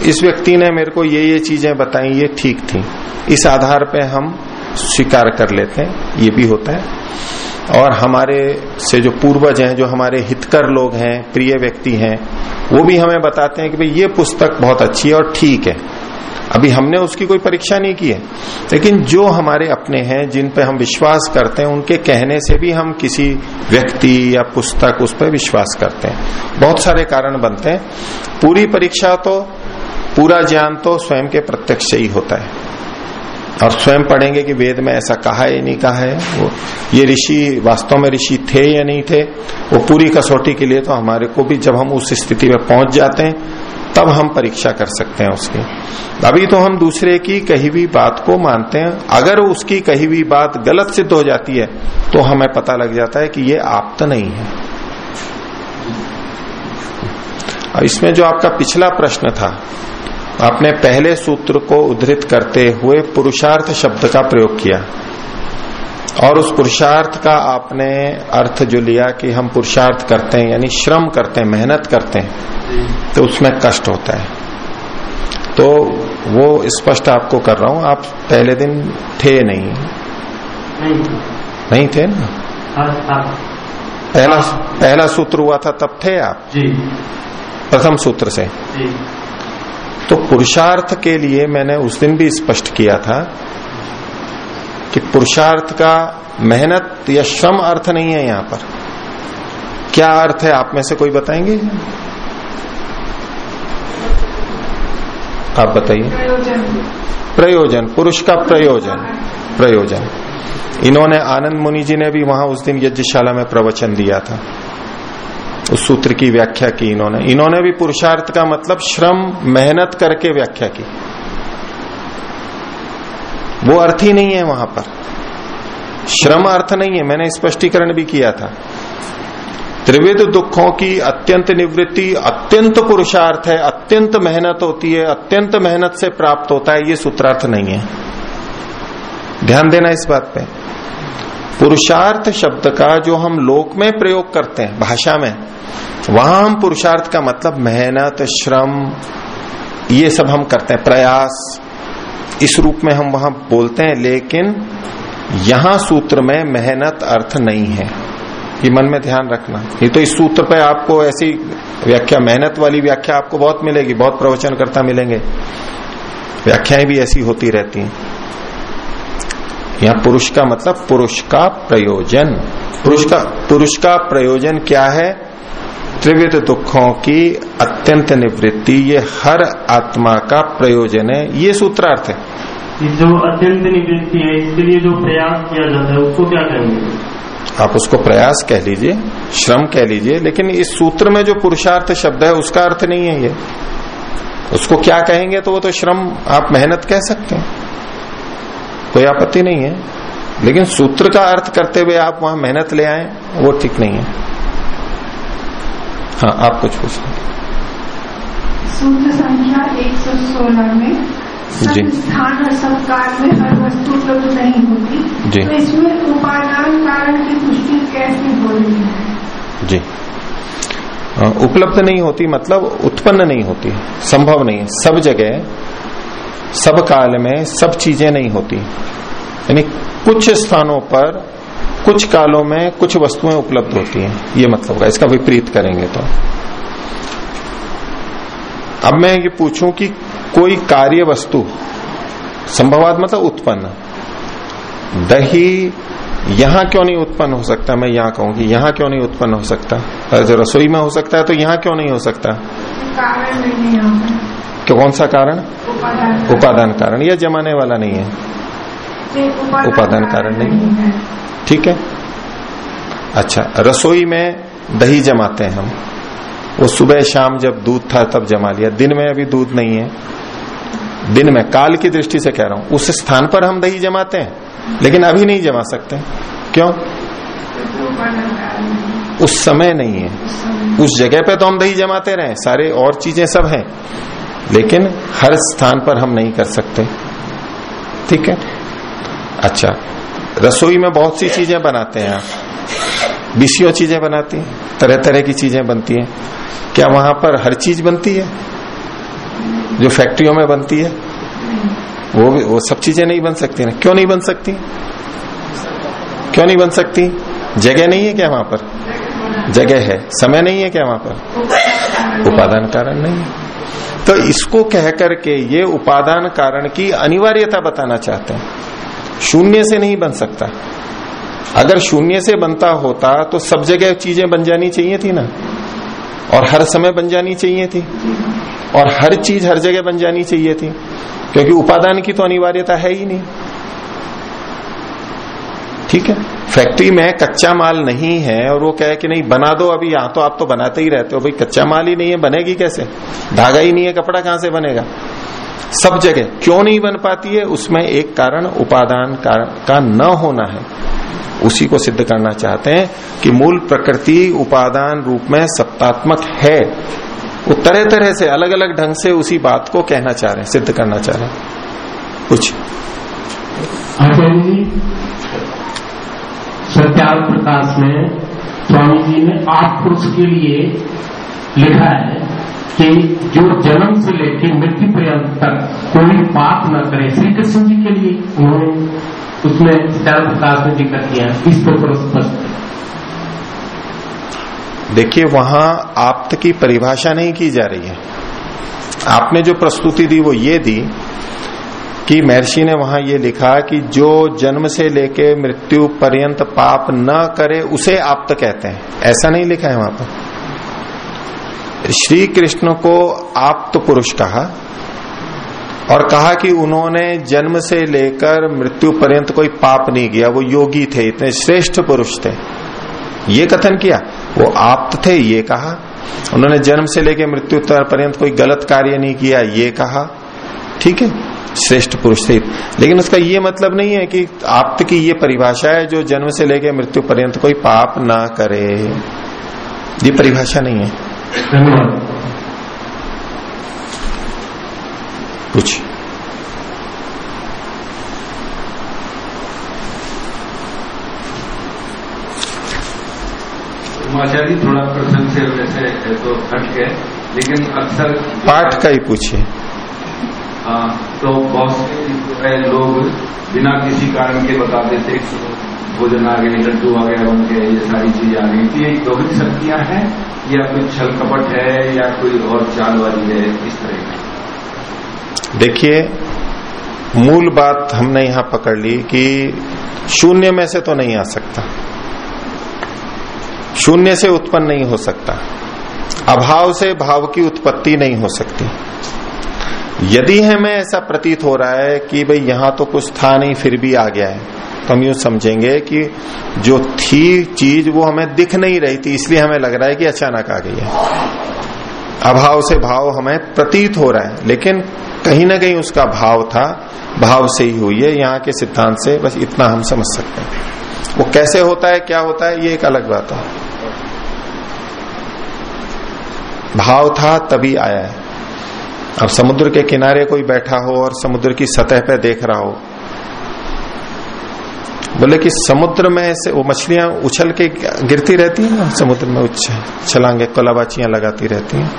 इस व्यक्ति ने मेरे को ये ये चीज़ें बताई, ये ठीक थी। इस आधार पे हम स्वीकार कर लेते हैं, ये भी होता है। और हमारे से जो पूर्वज हैं, जो हमारे हितकर लोग हैं, प्रिय व्यक्ति हैं, वो भी हमें बताते हैं कि भाई, ये पुस्तक बहुत अच्छी है और ठीक है। अभी हमने उसकी कोई परीक्षा नहीं की है। लेकिन जो हमारे अपने हैं, जिन पे हम विश्वास करते हैं, उनके कहने से भी हम किसी व्यक्ति या पुस्तक उस पर विश्वास करते हैं। बहुत सारे कारण बनते हैं। पूरी परीक्षा तो पूरा ज्ञान तो स्वयं के प्रत्यक्ष से ही होता है। और स्वयं पढ़ेंगे कि वेद में ऐसा कहा है, नहीं कहा है, वो, ये ऋषि, वास्तव में ऋषि थे या नहीं थे, वो पूरी कसौटी के लिए तो हमारे को भी जब हम उस स्थिति में पहुँच जाते हैं तब हम परीक्षा कर सकते हैं उसकी। अभी तो हम दूसरे की कही हुई बात को मानते हैं। अगर उसकी कही हुई बात गलत सिद्ध हो जाती है तो हमें पता लग जाता है कि ये आप्त नहीं है। अब इसमें जो आपका पिछला प्रश्न था, आपने पहले सूत्र को उद्धृत करते हुए पुरुषार्थ शब्द का प्रयोग किया। और उस पुरुषार्थ का आपने अर्थ जो लिया कि हम पुरुषार्थ करते हैं यानी श्रम करते हैं मेहनत करते हैं तो उसमें कष्ट होता है। तो वो स्पष्ट आपको कर रहा हूँ आप पहले दिन थे नहीं। नहीं नहीं थे ना? हाँ, हाँ, पहला पहला सूत्र हुआ था तब थे आप? जी। प्रथम सूत्र से। जी। तो पुरुषार्थ के लिए मैंने उस दिन भी स्पष्ट किया था कि पुरुषार्थ का मेहनत या श्रम अर्थ नहीं है यहाँ पर। क्या अर्थ है? आप में से कोई बताएँगे? आप बताइए। प्रयोजन। पुरुष का प्रयोजन। प्रयोजन। इन्होंने आनंद मुनि जी ने भी वहाँ उस दिन यज्ञशाला में प्रवचन दिया था। उस सूत्र की व्याख्या की इन्होंने। इन्होंने भी पुरुषार्थ का मतलब श्रम मेहनत करके व्याख्या की। वो अर्थ ही नहीं है वहाँ पर। श्रम अर्थ नहीं है, मैंने स्पष्टीकरण भी किया था। त्रिविध दुखों की अत्यंत निवृत्ति, अत्यंत पुरुषार्थ है, अत्यंत मेहनत होती है, अत्यंत मेहनत से प्राप्त होता है, ये सूत्रार्थ नहीं है। ध्यान देना इस बात पे। पुरुषार्थ शब्द का जो हम लोक में प्रयोग करते हैं, भाषा में, वहाँ हम पुरुषार्थ का मतलब मेहनत, श्रम, ये सब हम करते हैं, प्रयास। इस रूप में हम वहाँ बोलते हैं, लेकिन यहाँ सूत्र में मेहनत अर्थ नहीं है। ये मन में ध्यान रखना। ये तो इस सूत्र पे आपको ऐसी व्याख्या, मेहनत वाली व्याख्या आपको बहुत मिलेगी, बहुत प्रवचन करता मिलेंगे। व्याख्याएँ भी ऐसी होती रहती हैं। यहाँ पुरुष का मतलब पुरुष का प्रयोजन। पुरुष का पुरुष का प्रयोजन क्या है? त्रिविध दुखों की अत्यंत निवृत्ति ये हर आत्मा का प्रयोजन है। ये सूत्रार्थ है। जो अत्यंत निवृत्ति है इसके लिए जो प्रयास किया जाता है उसको क्या कहेंगे? आप उसको प्रयास कह लीजिए श्रम कह लीजिए लेकिन इस सूत्र में जो पुरुषार्थ शब्द है उसका अर्थ नहीं है ये। उसको क्या कहेंगे तो वो तो श्रम आप मेहनत कह सकते हैं। कोई आपत्ति नहीं है। लेकिन सूत्र का अर्थ करते हुए आप वहाँ मेहनत ले आए वो ठीक नहीं है। हाँ आप कुछ पूछ सूत्र संख्या 116 में जी। स्थान और सब काल में हर वस्तु उपलब्ध नहीं होती। जी। तो इसमें उपादान कारण की पुष्टि कैसे हो रही है? जी। उपलब्ध नहीं होती मतलब उत्पन्न नहीं होती संभव नहीं सब जगह सब काल में सब चीज़ें नहीं होती। यानी कुछ स्थानों पर कुछ कालों में कुछ वस्तुएँ उपलब्ध होती हैं। ये मतलब होगा इसका विपरीत करेंगे तो। अब मैं ये पूछूँ कि कोई कार्य वस्तु संभवात मतलब उत्पन्न दही यहाँ क्यों नहीं उत्पन्न हो सकता? मैं यहाँ कहूँ कि यहाँ क्यों नहीं उत्पन्न हो सकता? अगर जो रसोई में हो सकता है तो यहाँ क्यों नहीं हो सकता? कारण नहीं कौन सा कारण? उपादान कारण। यह जमाने वाला नहीं है। उपादान कारण नहीं। ठीक है? अच्छा रसोई में दही जमाते हैं हम। वो सुबह शाम जब दूध था तब जमा लिया। दिन में अभी दूध नहीं है। दिन में, काल की दृष्टि से कह रहा हूँ, उस स्थान पर हम दही जमाते हैं, लेकिन अभी नहीं जमा सकते। क्यों? उस समय नहीं है। उस जगह पे तो हम दही जमाते रहे, सारे और चीज़ें सब हैं। लेकिन हर स्थान पर हम नहीं कर सकते। ठीक है? अच्छा। रसोई में बहुत सी चीज़ें बनाते हैं आप। बीसियों चीज़ें बनाती हैं तरह तरह की चीज़ें बनती हैं। क्या वहाँ पर हर चीज़ बनती है? जो फैक्ट्रियों में बनती है? वो भी वो सब चीज़ें नहीं बन सकती ना। क्यों नहीं बन सकती? क्यों नहीं बन सकती? जगह नहीं है क्या वहाँ पर? जगह है। समय नहीं है क्या वहाँ पर? उपादान कारण नहीं है। तो इसको कह करके ये उपादान कारण की अनिवार्यता बताना चाहते हैं। शून्य से नहीं बन सकता। अगर शून्य से बनता होता तो सब जगह चीज़ें बन जानी चाहिए थी ना। और हर समय बन जानी चाहिए थी। और हर चीज़ हर जगह बन जानी चाहिए थी। क्योंकि उपादान की तो अनिवार्यता है ही नहीं। ठीक है? फैक्ट्री में कच्चा माल नहीं है और वो कहे कि नहीं, बना दो अभी, यहाँ तो आप तो बनाते ही रहते हो। भाई, कच्चा माल ही नहीं है, बनेगी कैसे? धागा ही नहीं है, कपड़ा कहाँ से बनेगा? सब जगह क्यों नहीं बन पाती है? उसमें एक कारण, उपादान कारण का न होना है। उसी को सिद्ध करना चाहते हैं कि मूल प्रकृति उपादान रूप में सत्तात्मक है। वो तरह तरह से अलग अलग ढंग से उसी बात को कहना चाह रहे हैं, सिद्ध करना चाह रहे हैं। कुछ सत्याग प्रकाश में स्वामी जी ने आप पुरुष के लिए लिखा है कि जो जन्म से लेकर मृत्यु पर्यंत तक कोई पाप न करे। श्री कृष्ण जी के लिए उन्होंने उसमें सत्याग प्रकाश में ज़िक्र किया। इस पर स्पष्ट देखिए, वहाँ आप्त की परिभाषा नहीं की जा रही है। आपने जो प्रस्तुति दी, वो ये दी कि महर्षि ने वहाँ ये लिखा कि जो जन्म से लेके मृत्यु पर्यंत पाप न करे, उसे आप्त कहते हैं। ऐसा नहीं लिखा है वहाँ पर। श्री कृष्ण को आप्त पुरुष कहा और कहा कि उन्होंने जन्म से लेकर मृत्यु पर्यंत कोई पाप नहीं किया, वो योगी थे, इतने श्रेष्ठ पुरुष थे। ये कथन किया? वो आप थे, ये कहा। उन्होंने जन्म से लेकर मृत्यु पर्यंत कोई गलत कार्य नहीं किया, ये कहा। ठीक है, श्रेष्ठ पुरुष थे। लेकिन उसका ये मतलब नहीं है कि आप की ये परिभाषा है, जो जन्म से लेकर मृत्यु पर्यंत कोई पाप ना करे। ये परिभाषा नहीं है। धन्यवाद। कुछ। आचार्य थोड़ा प्रसंग से वैसे तो हट गए लेकिन अक्सर पाठ का ही पूछिए। हाँ तो बहुत से लोग बिना किसी कारण के बता देते कि भोजन आ गए लड्डू आ गए ये सारी चीज़ें आ गई तो ये शक्तियाँ हैं, या कोई छल कपट है, या कोई और चालबाजी है, इस तरह का। देखिए, मूल बात हमने यहाँ पकड़ ली कि शून्य में से तो नहीं आ सकता। शून्य से उत्पन्न नहीं हो सकता। अभाव से भाव की उत्पत्ति नहीं हो सकती। यदि हमें ऐसा प्रतीत हो रहा है कि भाई यहाँ तो कुछ था नहीं, फिर भी आ गया है। हम यूँ समझेंगे कि जो थी चीज़ वो हमें दिख नहीं रही थी, इसलिए हमें लग रहा है कि अचानक आ गई है। अभाव से भाव हमें प्रतीत हो रहा है, लेकिन कहीं ना कहीं उसका भाव था, भाव से ही हुई है, यहाँ के सिद्धांत से बस इतना हम समझ सकते हैं। वो कैसे होता है, क्या होता है, ये एक अलग बात है। भाव था, तभी आया है। अब समुद्र के किनारे कोई बैठा हो और समुद्र की सतह पर देख रहा हो बोले कि समुद्र में से वो मछलियाँ उछल के गिरती रहती हैं ना समुद्र में छलांगे, कलाबाचियाँ लगाती रहती हैं।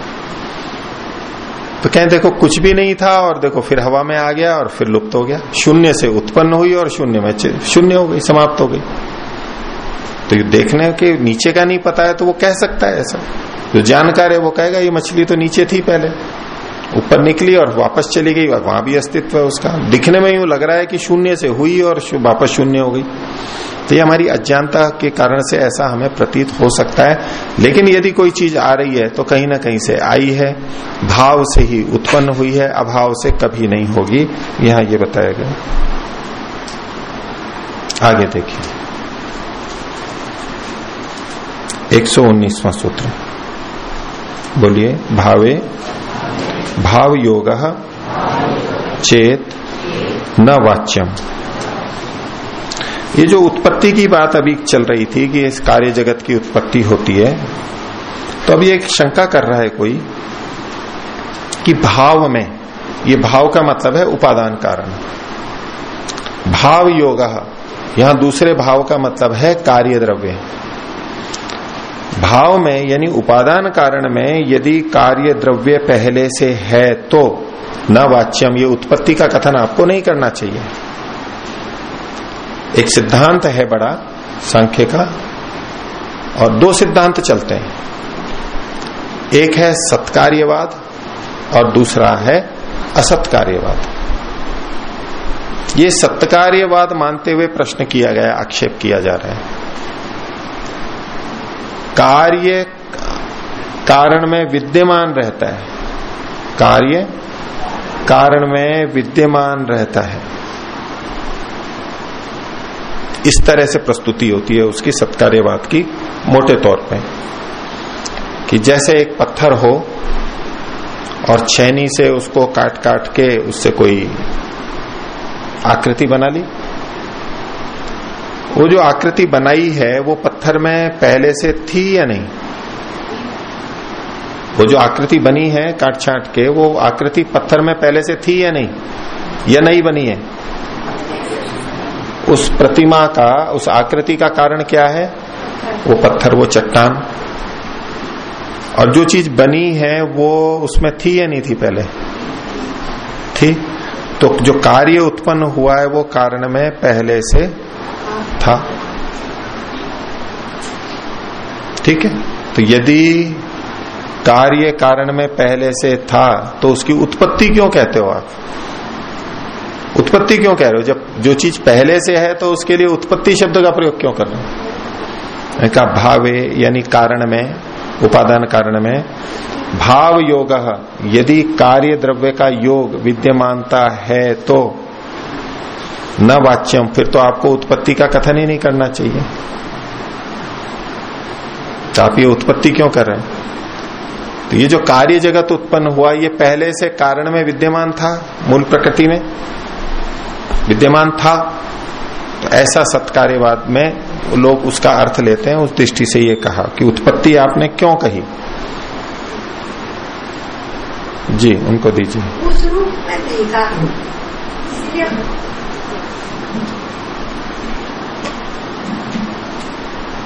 तो कहें, देखो, कुछ भी नहीं था और देखो, फिर हवा में आ गया और फिर लुप्त हो गया। शून्य से उत्पन्न हुई और शून्य में शून्य हो गई, समाप्त हो गई। तो ये देखने के नीचे का नहीं पता है तो वो कह सकता है ऐसा। जो जानकार है, वो कहेगा, ये मछली तो नीचे थी पहले। ऊपर निकली और वापस चली गई और वहाँ भी अस्तित्व है उसका। दिखने में यूँ लग रहा है कि शून्य से हुई और वापस शून्य हो गई। तो ये हमारी अज्ञानता के कारण से ऐसा हमें प्रतीत हो सकता है। लेकिन यदि कोई चीज़ आ रही है तो कहीं ना कहीं से आई है। भाव से ही उत्पन्न हुई है, अभाव से कभी नहीं होगी। यहाँ ये बताया गया। आगे देखिए। एक सौ उन्नीसवा सूत्र। बोलिए, भावे भाव योग चेत न वाच्यम। ये जो उत्पत्ति की बात अभी चल रही थी कि इस कार्य जगत की उत्पत्ति होती है तो अभी एक शंका कर रहा है कोई कि भाव में, ये भाव का मतलब है उपादान कारण। भाव योग यहाँ दूसरे भाव का मतलब है कार्य द्रव्य भाव में, यानी उपादान कारण में, यदि कार्य द्रव्य पहले से है तो न वाच्यम, ये उत्पत्ति का कथन आपको नहीं करना चाहिए। एक सिद्धांत है बड़ा, सांख्य का, और दो सिद्धांत चलते हैं। एक है सत्कार्यवाद, और दूसरा है असत्कार्यवाद। ये सत्कार्यवाद मानते हुए प्रश्न किया गया, आक्षेप किया जा रहा है। कार्य कारण में विद्यमान रहता है। कार्य कारण में विद्यमान रहता है। इस तरह से प्रस्तुति होती है उसकी सत्कार्यवाद की मोटे तौर पे। कि जैसे एक पत्थर हो और छैनी से उसको काट काट के उससे कोई आकृति बना ली वो जो आकृति बनाई है, वो पत्थर में पहले से थी या नहीं? वो जो आकृति बनी है काट छाट के, वो आकृति पत्थर में पहले से थी या नहीं? या नहीं बनी है? उस प्रतिमा का, उस आकृति का कारण क्या है? वो पत्थर, वो चट्टान। और जो चीज़ बनी है, वो उसमें थी या नहीं थी पहले? थी। तो जो कार्य उत्पन्न हुआ है, वो कारण में पहले से था। ठीक है? तो यदि कार्य कारण में पहले से था तो उसकी उत्पत्ति क्यों कहते हो आप? उत्पत्ति क्यों कह रहे हो? जब जो चीज़ पहले से है तो उसके लिए उत्पत्ति शब्द का प्रयोग क्यों कर रहे हो? का भावे यानी कारण में, उपादान कारण में भाव योग यदि कार्य द्रव्य का योग विद्यमानता है तो न वाच्यम, फिर तो आपको उत्पत्ति का कथन ही नहीं करना चाहिए। तो आप ये उत्पत्ति क्यों कर रहे हैं? तो ये जो कार्य जगत उत्पन्न हुआ, ये पहले से कारण में विद्यमान था, मूल प्रकृति में? विद्यमान था। तो ऐसा सत्कार्यवाद में लोग उसका अर्थ लेते हैं, उस दृष्टि से ये कहा कि उत्पत्ति आपने क्यों कही? जी, उनको दीजिए उस रूप में देखा इसलिए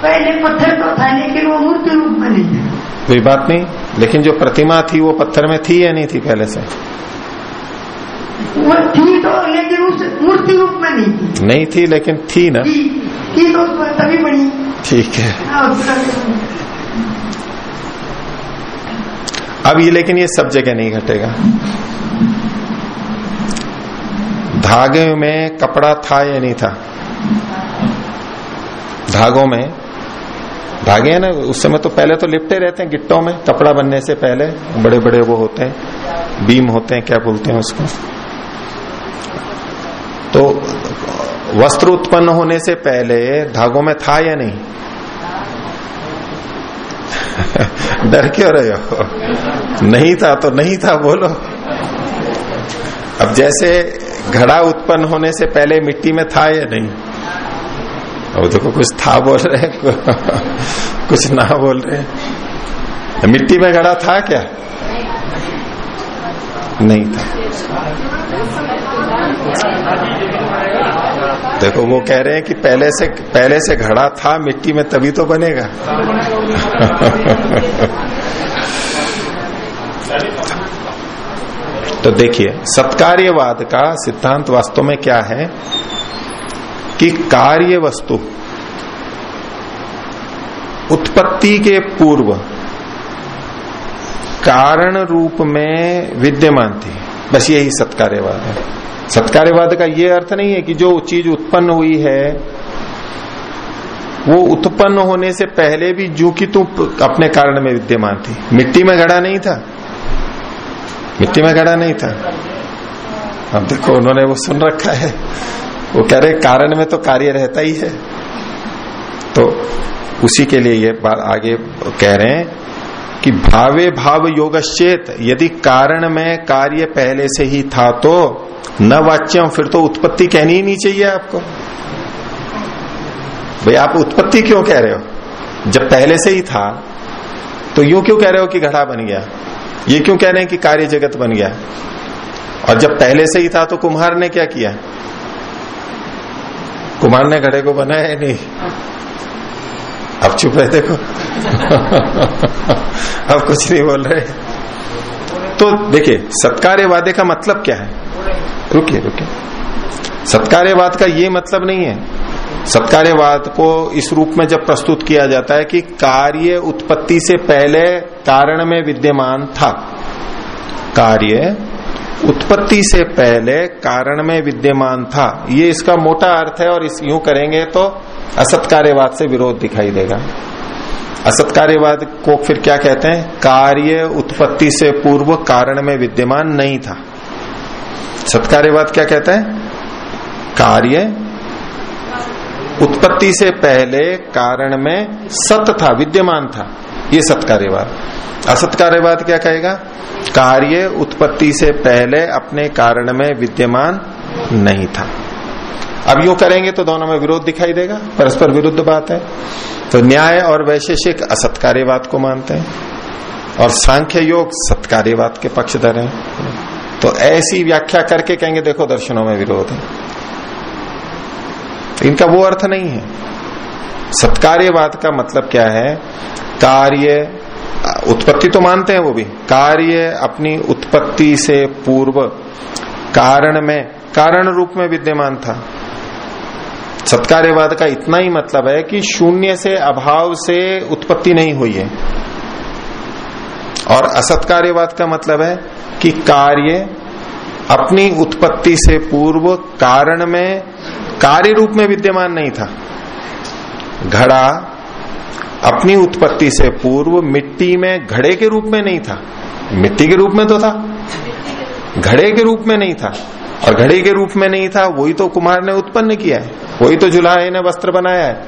पहले पत्थर तो था लेकिन वो मूर्ति रूप में नहीं था। कोई बात नहीं लेकिन जो प्रतिमा थी वो पत्थर में थी या नहीं थी पहले से? वो थी तो लेकिन उस मूर्ति रूप में नहीं थी। नहीं थी लेकिन थी ना। थी, थी तो तभी बनी। ठीक है। हाँ, अब ये लेकिन ये सब जगह नहीं घटेगा। धागे में कपड़ा था या नहीं था? धागों में धागे है ना, उस समय तो पहले तो लिपटे रहते हैं गिट्टों में, कपड़ा बनने से पहले बड़े बड़े वो होते हैं, बीम होते हैं, क्या बोलते हैं उसको? तो वस्त्र उत्पन्न होने से पहले धागों में था या नहीं? डर क्यों रहे हो? नहीं था तो नहीं था, बोलो। अब जैसे घड़ा उत्पन्न होने से पहले मिट्टी में था या नहीं? अब देखो कुछ था बोल रहे कुछ ना बोल रहे मिट्टी में घड़ा था क्या? नहीं था। देखो, वो कह रहे हैं कि पहले से पहले से घड़ा था, मिट्टी में तभी तो बनेगा। तो देखिए, सत्कार्यवाद का सिद्धांत वास्तव में क्या है? कि कार्य वस्तु उत्पत्ति के पूर्व कारण रूप में विद्यमान थी। बस यही सत्कार्यवाद है। सत्कार्यवाद का ये अर्थ नहीं है कि जो चीज़ उत्पन्न हुई है, वो उत्पन्न होने से पहले भी जो कि तू अपने कारण में विद्यमान थी। मिट्टी में घड़ा नहीं था। मिट्टी में घड़ा नहीं था। अब देखो, उन्होंने वो सुन रखा है। वो कह रहे, कारण में तो कार्य रहता ही है। तो उसी के लिए ये बात आगे कह रहे हैं कि भावे भाव योगश्चेत, यदि कारण में कार्य पहले से ही था तो न वाच्यम, फिर तो उत्पत्ति कहनी ही नहीं चाहिए आपको। भाई, आप उत्पत्ति क्यों कह रहे हो? जब पहले से ही था तो यूँ क्यों कह रहे हो कि घड़ा बन गया? ये क्यों कह रहे हैं कि कार्य जगत बन गया? और जब पहले से ही था तो कुम्हार ने क्या किया? कुम्हार ने घड़े को बनाया है नहीं। अब चुप रहे, देखो। अब कुछ नहीं बोल रहे। तो देखिए, सत्कार्यवादे का मतलब क्या है? रुकिए रुकिए। सत्कार्यवाद का ये मतलब नहीं है। सत्कार्यवाद को इस रूप में जब प्रस्तुत किया जाता है कि कार्य उत्पत्ति से पहले कारण में विद्यमान था। कार्य उत्पत्ति से पहले कारण में विद्यमान था। ये इसका मोटा अर्थ है और इस यूँ करेंगे तो असत्कार्यवाद से विरोध दिखाई देगा। असत्कार्यवाद को फिर क्या कहते हैं? कार्य उत्पत्ति से पूर्व कारण में विद्यमान नहीं था। सत्कार्यवाद क्या कहते हैं? कार्य उत्पत्ति से पहले कारण में सत था, विद्यमान था। ये सत्कार्यवाद। असत्कार्यवाद क्या कहेगा? कार्य उत्पत्ति से पहले अपने कारण में विद्यमान नहीं था। अब यूँ करेंगे तो दोनों में विरोध दिखाई देगा, परस्पर विरुद्ध बात है। तो न्याय और वैशेषिक असत्कार्यवाद को मानते हैं और सांख्य योग सत्कार्यवाद के पक्षधर हैं। तो ऐसी व्याख्या करके कहेंगे, देखो दर्शनों में विरोध है। इनका वो अर्थ नहीं है। सत्कार्यवाद का मतलब क्या है? कार्य, उत्पत्ति तो मानते हैं वो भी। कार्य अपनी उत्पत्ति से पूर्व कारण में, कारण रूप में विद्यमान था। सत्कार्यवाद का इतना ही मतलब है कि शून्य से अभाव से उत्पत्ति नहीं हुई है। और असत्कार्यवाद का मतलब है कि कार्य अपनी उत्पत्ति से पूर्व कारण में, कार्य रूप में विद्यमान नहीं था। घड़ा अपनी उत्पत्ति से पूर्व मिट्टी में घड़े के रूप में नहीं था। मिट्टी के रूप में तो था। घड़े के रूप में नहीं था। और घड़े के रूप में नहीं था, वही तो कुमार ने उत्पन्न किया है। वही तो जुलाहे ने वस्त्र बनाया है।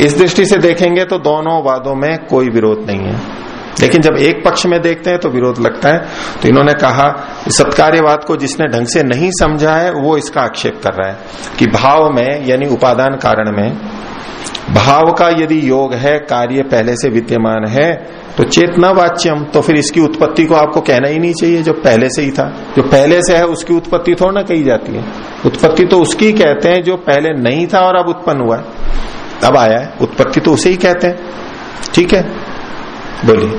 इस दृष्टि से देखेंगे तो दोनों वादों में कोई विरोध नहीं है। लेकिन जब एक पक्ष में देखते हैं तो विरोध लगता है। तो इन्होंने कहा, सत्कार्यवाद को जिसने ढंग से नहीं समझा है, वो इसका आक्षेप कर रहा है कि भाव में, यानी उपादान कारण में भाव का यदि योग है, कार्य पहले से विद्यमान है तो चेतना वाच्यम तो फिर इसकी उत्पत्ति को आपको कहना ही नहीं चाहिए, जो पहले से ही था। जो पहले से है, उसकी उत्पत्ति थोड़ा ना कही जाती है। उत्पत्ति तो उसकी कहते हैं, जो पहले नहीं था और अब उत्पन्न हुआ है। अब आया है, उत्पत्ति तो उसे ही कहते हैं। ठीक है? बोलिए।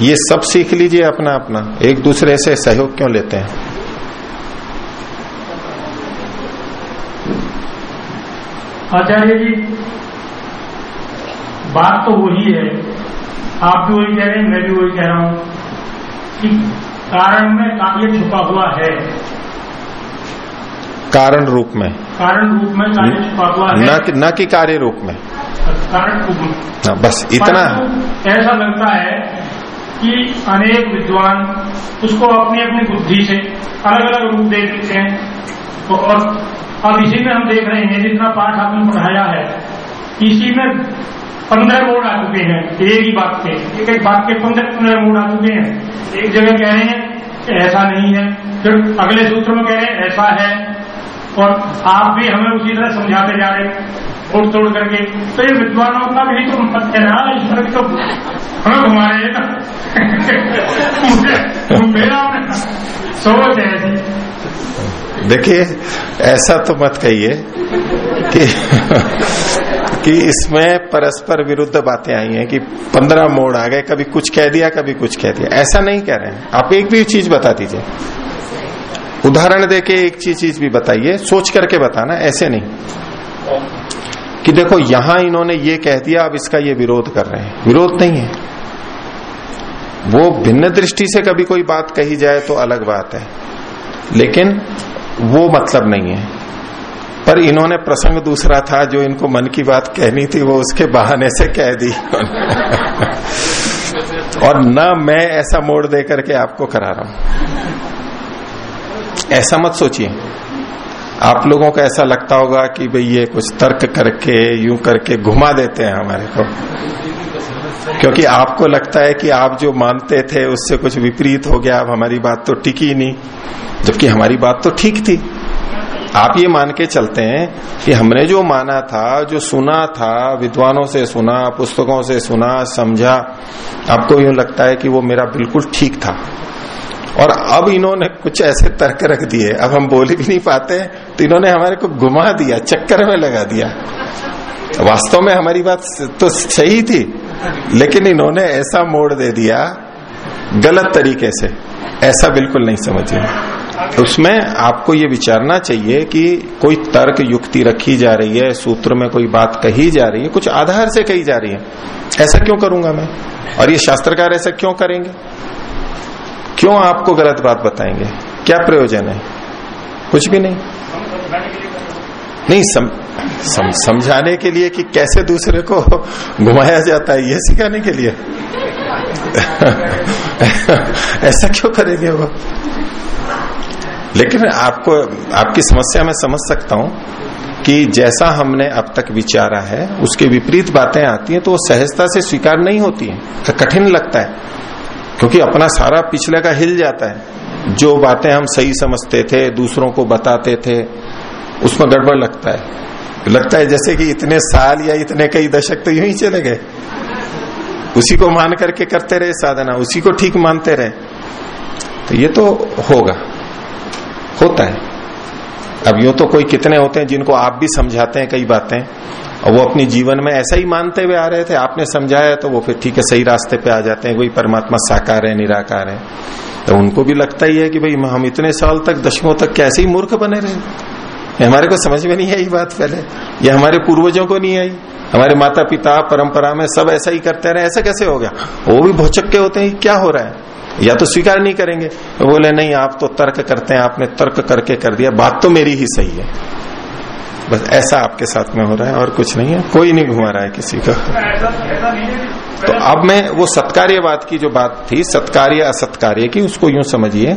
ये सब सीख लीजिए अपना अपना। एक दूसरे से सहयोग क्यों लेते हैं? आचार्य जी बात तो वही है। आप भी वही कह रहे हैं मैं भी वही कह रहा हूँ कि कारण में कार्य छुपा हुआ है। कारण रूप में। कारण रूप में कार्य छुपा हुआ है। न कि न कि कार्य रूप में। कारण रूप में। हाँ, बस इतना। ऐसा लगता है कि अनेक विद्वान उसको अपनी अपनी बुद्धि से अलग अलग रूप दे देते हैं। तो और अब इसी में हम देख रहे हैं, जितना पाठ आपने पढ़ाया है, इसी में पंद्रह मोड़ आ चुके हैं, एक ही बात के एक एक बात के पंद्रह पंद्रह मोड़ आ चुके हैं। एक जगह कह रहे हैं ऐसा नहीं है, फिर अगले सूत्र में कह रहे हैं, ऐसा है। और आप भी हमें उसी तरह समझाते जा रहे हैं। तोड़ तोड़ करके तो ये विद्वानों का भी तो मत है ना ईश्वर तो हमें मेरा सोच है देखिए, ऐसा तो मत कहिए कि कि इसमें परस्पर विरुद्ध बातें आई हैं कि पंद्रह मोड़ आ गए, कभी कुछ कह दिया, कभी कुछ कह दिया। ऐसा नहीं कह रहे हैं। आप एक भी चीज़ बता दीजिए। उदाहरण देके एक चीज़ चीज़ भी बताइए, सोच करके बताना, ऐसे नहीं। कि देखो, यहाँ इन्होंने ये कह दिया, अब इसका ये विरोध कर रहे हैं। विरोध नहीं है। वो भिन्न दृष्टि से कभी कोई बात कही जाए तो अलग बात है। लेकिन वो मतलब नहीं है। पर इन्होंने प्रसंग दूसरा था, जो इनको मन की बात कहनी थी, वो उसके बहाने से कह दी। और न मैं ऐसा मोड़ दे करके आपको करा रहा हूँ। ऐसा मत सोचिए। आप लोगों को ऐसा लगता होगा कि भाई ये कुछ तर्क करके, यूँ करके घुमा देते हैं हमारे को। क्योंकि आपको लगता है कि आप जो मानते थे, उससे कुछ विपरीत हो गया, अब हमारी बात तो टिकी नहीं। जबकि हमारी बात तो ठीक थी। आप ये मान के चलते हैं कि हमने जो माना था, जो सुना था, विद्वानों से सुना, पुस्तकों से सुना, समझा, आपको यूँ लगता है कि वो मेरा बिल्कुल ठीक था। और अब इन्होंने कुछ ऐसे तर्क रख दिए। अब हम बोल भी नहीं पाते। तो इन्होंने हमारे को घुमा दिया, चक्कर में लगा दिया। वास्तव में हमारी बात तो सही थी, लेकिन इन्होंने ऐसा मोड़ दे दिया गलत तरीके से। ऐसा बिल्कुल नहीं समझिए उसमें आपको ये विचारना चाहिए कि कोई तर्क युक्ति रखी जा रही है, सूत्र में कोई बात कही जा रही है, कुछ आधार से कही जा रही है। ऐसा क्यों करूँगा मैं? और ये शास्त्रकार ऐसा क्यों करेंगे? क्यों आपको गलत बात बताएँगे? क्या प्रयोजन है? कुछ भी नहीं। नहीं सम, सम, समझाने के लिए कि कैसे दूसरे को घुमाया जाता है ये सिखाने के लिए। ऐसा क्यों करेंगे वो? लेकिन आपको आपकी समस्या मैं समझ सकता हूँ कि जैसा हमने अब तक विचारा है उसके विपरीत बातें आती हैं तो वो सहजता से स्वीकार नहीं होती है। कठिन लगता है। क्योंकि अपना सारा पिछले का हिल जाता है। जो बातें हम सही समझते थे, दूसरों को बताते थे, उसमें गड़बड़ लगता है। लगता है जैसे कि इतने साल या इतने कई दशक तो यूँ ही चले गए। उसी को मान करके करते रहे साधना, उसी को ठीक मानते रहे। तो ये तो होगा। होता है। अब यूँ तो कोई कितने होते हैं जिनको आप भी समझाते हैं कई बातें। और वो अपने जीवन में ऐसा ही मानते हुए आ रहे थे, आपने समझाया तो वो फिर ठीक है, सही रास्ते पे आ जाते हैं कोई परमात्मा साकार है, निराकार है। तो उनको भी लगता ही है कि भाई, हम इतने साल तक, दशकों तक कैसे ही मूर्ख बने रहे। हमारे को समझ में नहीं आई बात पहले। ये हमारे पूर्वजों को नहीं आई। हमारे माता पिता परंपरा में सब ऐसा ही करते रहे, ऐसा कैसे हो गया? वो भी भौचक्के होते हैं, क्या हो रहा है? या तो स्वीकार नहीं करेंगे। बोले, नहीं, आप तो तर्क करते हैं, आपने तर्क करके कर दिया, बात तो मेरी ही सही है। बस ऐसा आपके साथ में हो रहा है और कुछ नहीं है। कोई नहीं घुमा रहा है किसी का। तो अब मैं वो सत्कार्यवाद की जो बात थी, सत्कार्य असत्कार्य की, उसको यूँ समझिए।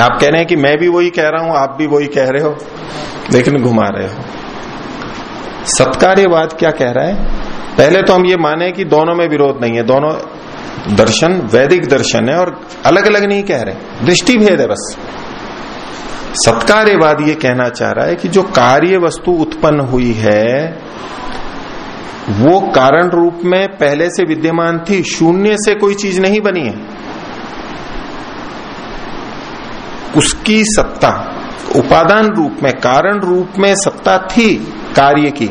आप कह रहे हैं कि मैं भी वही कह रहा हूँ, आप भी वही कह रहे हो, लेकिन घुमा रहे हो। सत्कार्यवाद क्या कह रहा है? पहले तो हम ये माने कि दोनों में विरोध नहीं है, दोनों दर्शन, वैदिक दर्शन है और अलग अलग नहीं कह रहे। दृष्टि भेद है बस। सत्कार्यवाद ये कहना चाह रहा है कि जो कार्य वस्तु उत्पन्न हुई है, वो कारण रूप में पहले से विद्यमान थी, शून्य से कोई चीज़ नहीं बनी है। उसकी सत्ता, उपादान रूप में, कारण रूप में सत्ता थी कार्य की।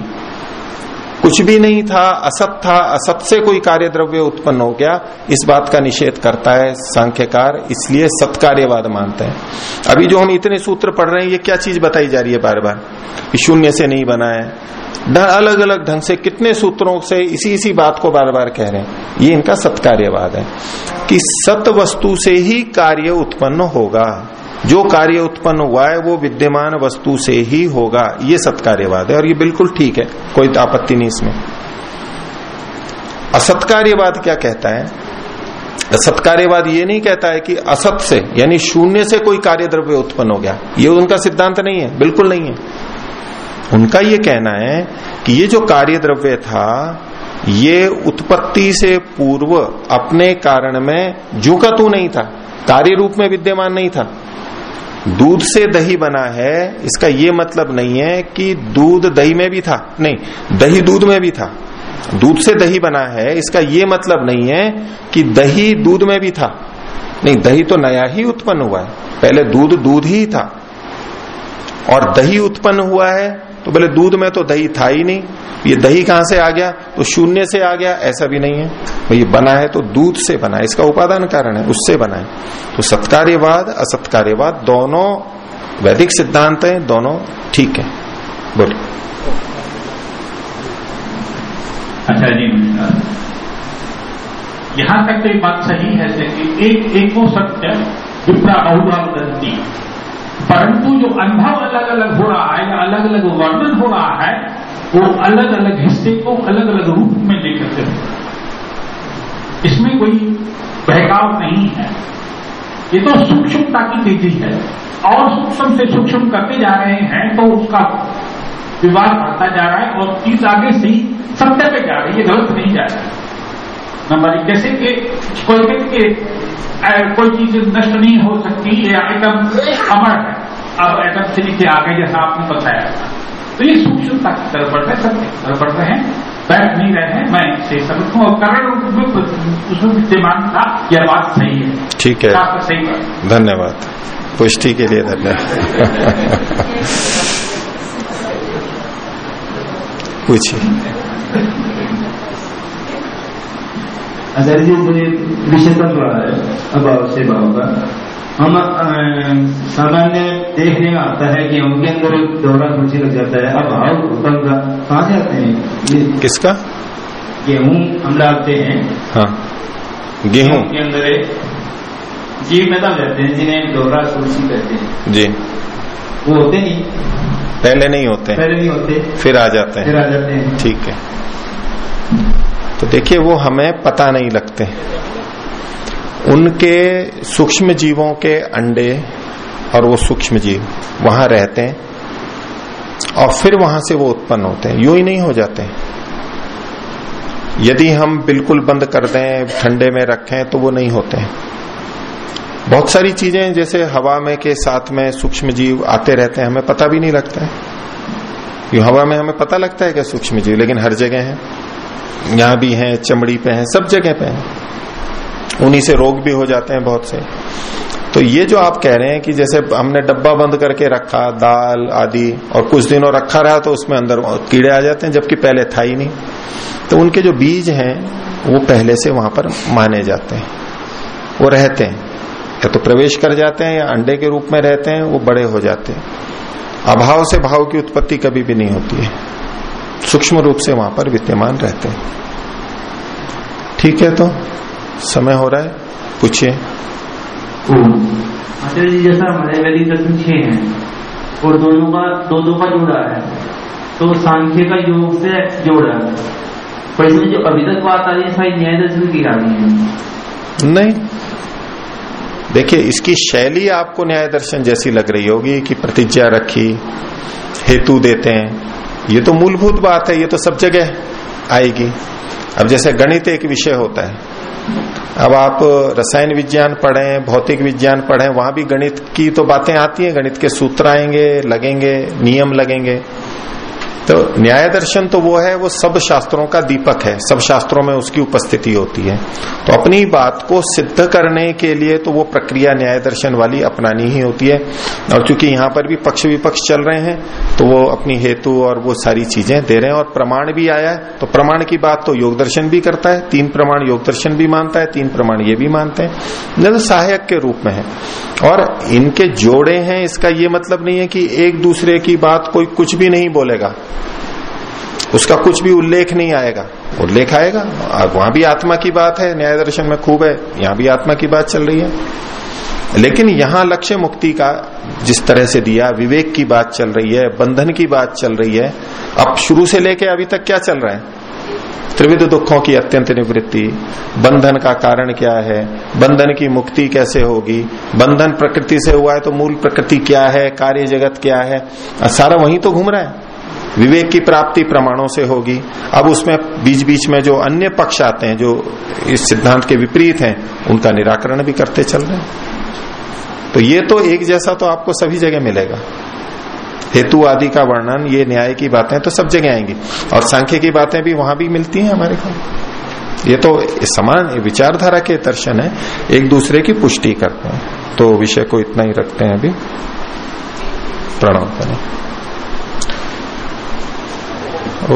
कुछ भी नहीं था, असत था, असत से कोई कार्य द्रव्य उत्पन्न हो गया, इस बात का निषेध करता है सांख्यकार, इसलिए सत्कार्यवाद मानते हैं। अभी जो हम इतने सूत्र पढ़ रहे हैं, ये क्या चीज़ बताई जा रही है बार बार शून्य से नहीं बना है। अलग अलग ढंग से कितने सूत्रों से इसी इसी बात को बार बार कह रहे हैं। ये इनका सत्कार्यवाद है। कि सत वस्तु से ही कार्य उत्पन्न होगा। जो कार्य उत्पन्न हुआ है, वो विद्यमान वस्तु से ही होगा। ये सत्कार्यवाद है और ये बिल्कुल ठीक है। कोई आपत्ति नहीं इसमें। असत्कार्यवाद क्या कहता है? सत्कार्यवाद ये नहीं कहता है कि असत से, यानी शून्य से कोई कार्य द्रव्य उत्पन्न हो गया। ये उनका सिद्धांत नहीं है। बिल्कुल नहीं है। उनका ये कहना है कि ये जो कार्य द्रव्य था, ये उत्पत्ति से पूर्व अपने कारण में जू का तू नहीं था। कार्य रूप में विद्यमान नहीं था। दूध से दही बना है, इसका ये मतलब नहीं है कि दूध दही में भी था। नहीं, दही दूध में भी था। दूध से दही बना है, इसका ये मतलब नहीं है कि दही दूध में भी था। नहीं, दही तो नया ही उत्पन्न हुआ है। पहले दूध दूध ही था। और दही उत्पन्न हुआ है तो बोले, दूध में तो दही था ही नहीं। ये दही कहाँ से आ गया? तो शून्य से आ गया, ऐसा भी नहीं है। तो ये बना है तो दूध से बना है, इसका उपादान कारण है, उससे बना है। तो सत्कार्यवाद, असत्कार्यवाद, दोनों वैदिक सिद्धांत है, दोनों ठीक है। बोलिए। आचार्य नमस्कार यहाँ तक तो बात सही है कि एक एक सत्य विप्रा बहुधा परंतु जो अनुभव अलग अलग हो रहा है या अलग अलग वर्णन हो रहा है, वो अलग अलग हिस्से को अलग अलग रूप में लेकर के इसमें कोई बहकाव नहीं है। ये तो सूक्ष्मता की तेज़ी है। और सूक्ष्म से सूक्ष्म करते जा रहे हैं तो उसका विवाद बढ़ता जा रहा है और चीज़ आगे से ही सत्य पे जा रही है गलत नहीं जा रही नंबर एक जैसे कि कोई व्यक्ति के कोई चीज़ नष्ट नहीं हो सकती ये एकदम अमर है। अब आइटम से नीचे आगे जैसा आपने बताया। तो ये सूक्ष्मता की तरफ़ बढ़ रहे की तरफ़ बढ़ रहे हैं। बैठ नहीं रहे हैं मैं इसे समझता और कारण रूप में उसमें विद्यमान था यह बात सही है। ठीक है। शास्त्र सही बात धन्यवाद। पुष्टि के लिए धन्यवाद। पूछिए। आचार्य जी मुझे विषय चल रहा है। अभाव से भाव का हम सामान्य देखने में आता है कि उनके अंदर एक दौरा रुचि लग जाता है। अभाव भूतल का कहाँ आते हैं? किसका? गेहूँ हम डालते हैं। हाँ। गेहूँ? के अंदर जीव पैदा हो जाते हैं जिन्हें डोरा तुलसी कहते हैं। जी। वो होते नहीं। पहले नहीं होते। पहले नहीं होते। फिर आ जाते हैं। फिर आ जाते हैं। ठीक है। तो देखिए, वो हमें पता नहीं लगते। उनके सूक्ष्म जीवों के अंडे और वो सूक्ष्म जीव वहाँ रहते हैं और फिर वहाँ से वो उत्पन्न होते हैं। यूँ ही नहीं हो जाते। यदि हम बिल्कुल बंद कर दें, ठंडे में रखें तो वो नहीं होते। हैं बहुत सारी चीज़ें जैसे हवा में के साथ में सूक्ष्म जीव आते रहते हैं, हमें पता भी नहीं लगता है। हवा में हमें पता लगता है क्या सूक्ष्म जीव, लेकिन हर जगह है। यहाँ भी है, चमड़ी पे है, सब जगह पे है। उन्हीं से रोग भी हो जाते हैं बहुत से। तो ये जो आप कह रहे हैं कि जैसे हमने डब्बा बंद करके रखा, दाल आदि, और कुछ दिनों रखा रहा तो उसमें अंदर कीड़े आ जाते हैं, जबकि पहले था ही नहीं। तो उनके जो बीज हैं, वो पहले से वहाँ पर माने जाते हैं। वो रहते हैं। या तो प्रवेश कर जाते हैं, या अंडे के रूप में रहते हैं, वो बड़े हो जाते हैं। अभाव से भाव की उत्पत्ति कभी भी नहीं होती है। सूक्ष्म रूप से वहाँ पर विद्यमान रहते हैं। ठीक है तो समय हो रहा है पूछिए। जैसा हमारे वैदिक दर्शन छह हैं और दोनों का दो दो का जोड़ा है तो सांख्य का योग से जोड़ा है। पर इसमें जो अभी तक बात आ रही है न्याय दर्शन की आ रही है। नहीं। देखिए इसकी शैली आपको न्याय दर्शन जैसी लग रही होगी कि प्रतिज्ञा रखी हेतु देते हैं। ये तो मूलभूत बात है, ये तो सब जगह आएगी। अब जैसे गणित एक विषय होता है। अब आप रसायन विज्ञान पढ़ें, भौतिक विज्ञान पढ़ें, वहाँ भी गणित की तो बातें आती हैं, गणित के सूत्र आएँगे, लगेंगे, नियम लगेंगे। तो न्याय दर्शन तो वो है, वो सब शास्त्रों का दीपक है, सब शास्त्रों में उसकी उपस्थिति होती है। तो अपनी बात को सिद्ध करने के लिए तो वो प्रक्रिया न्याय दर्शन वाली अपनानी ही होती है। और चूँकि यहाँ पर भी पक्ष विपक्ष चल रहे हैं तो वो अपनी हेतु और वो सारी चीज़ें दे रहे हैं। और प्रमाण भी आया है तो प्रमाण की बात तो योग दर्शन भी करता है, तीन प्रमाण योग दर्शन भी मानता है, तीन प्रमाण ये भी मानते हैं। तो सहायक के रूप में है। और इनके जोड़े हैं, इसका ये मतलब नहीं है कि एक दूसरे की बात कोई कुछ भी नहीं बोलेगा। उसका कुछ भी उल्लेख नहीं आएगा। उल्लेख आएगा? वहाँ भी आत्मा की बात है, न्याय दर्शन में खूब है, यहाँ भी आत्मा की बात चल रही है। लेकिन यहाँ लक्ष्य मुक्ति का जिस तरह से दिया, विवेक की बात चल रही है, बंधन की बात चल रही है, अब शुरू से लेके अभी तक क्या चल रहा है? त्रिविध दुखों की अत्यंत निवृत्ति, बंधन का कारण क्या है, बंधन की मुक्ति कैसे होगी, बंधन प्रकृति से हुआ है तो मूल प्रकृति क्या है, कार्य जगत क्या है, सारा वहीं तो घूम रहा है। विवेक की प्राप्ति प्रमाणों से होगी। अब उसमें बीच बीच में जो अन्य पक्ष आते हैं, जो इस सिद्धांत के विपरीत हैं, उनका निराकरण भी करते चल रहे हैं। तो ये तो एक जैसा तो आपको सभी जगह मिलेगा। हेतु आदि का वर्णन, ये न्याय की बातें तो सब जगह आएँगी। और सांख्य की बातें भी वहाँ भी मिलती हैं हमारे को। ये तो समान विचारधारा के दर्शन है, एक दूसरे की पुष्टि करते हैं। तो विषय को इतना ही रखते हैं अभी। प्रणव करें। ओ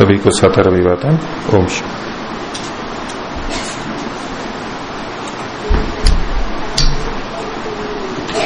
सभी को सतर अभिवादन। ओम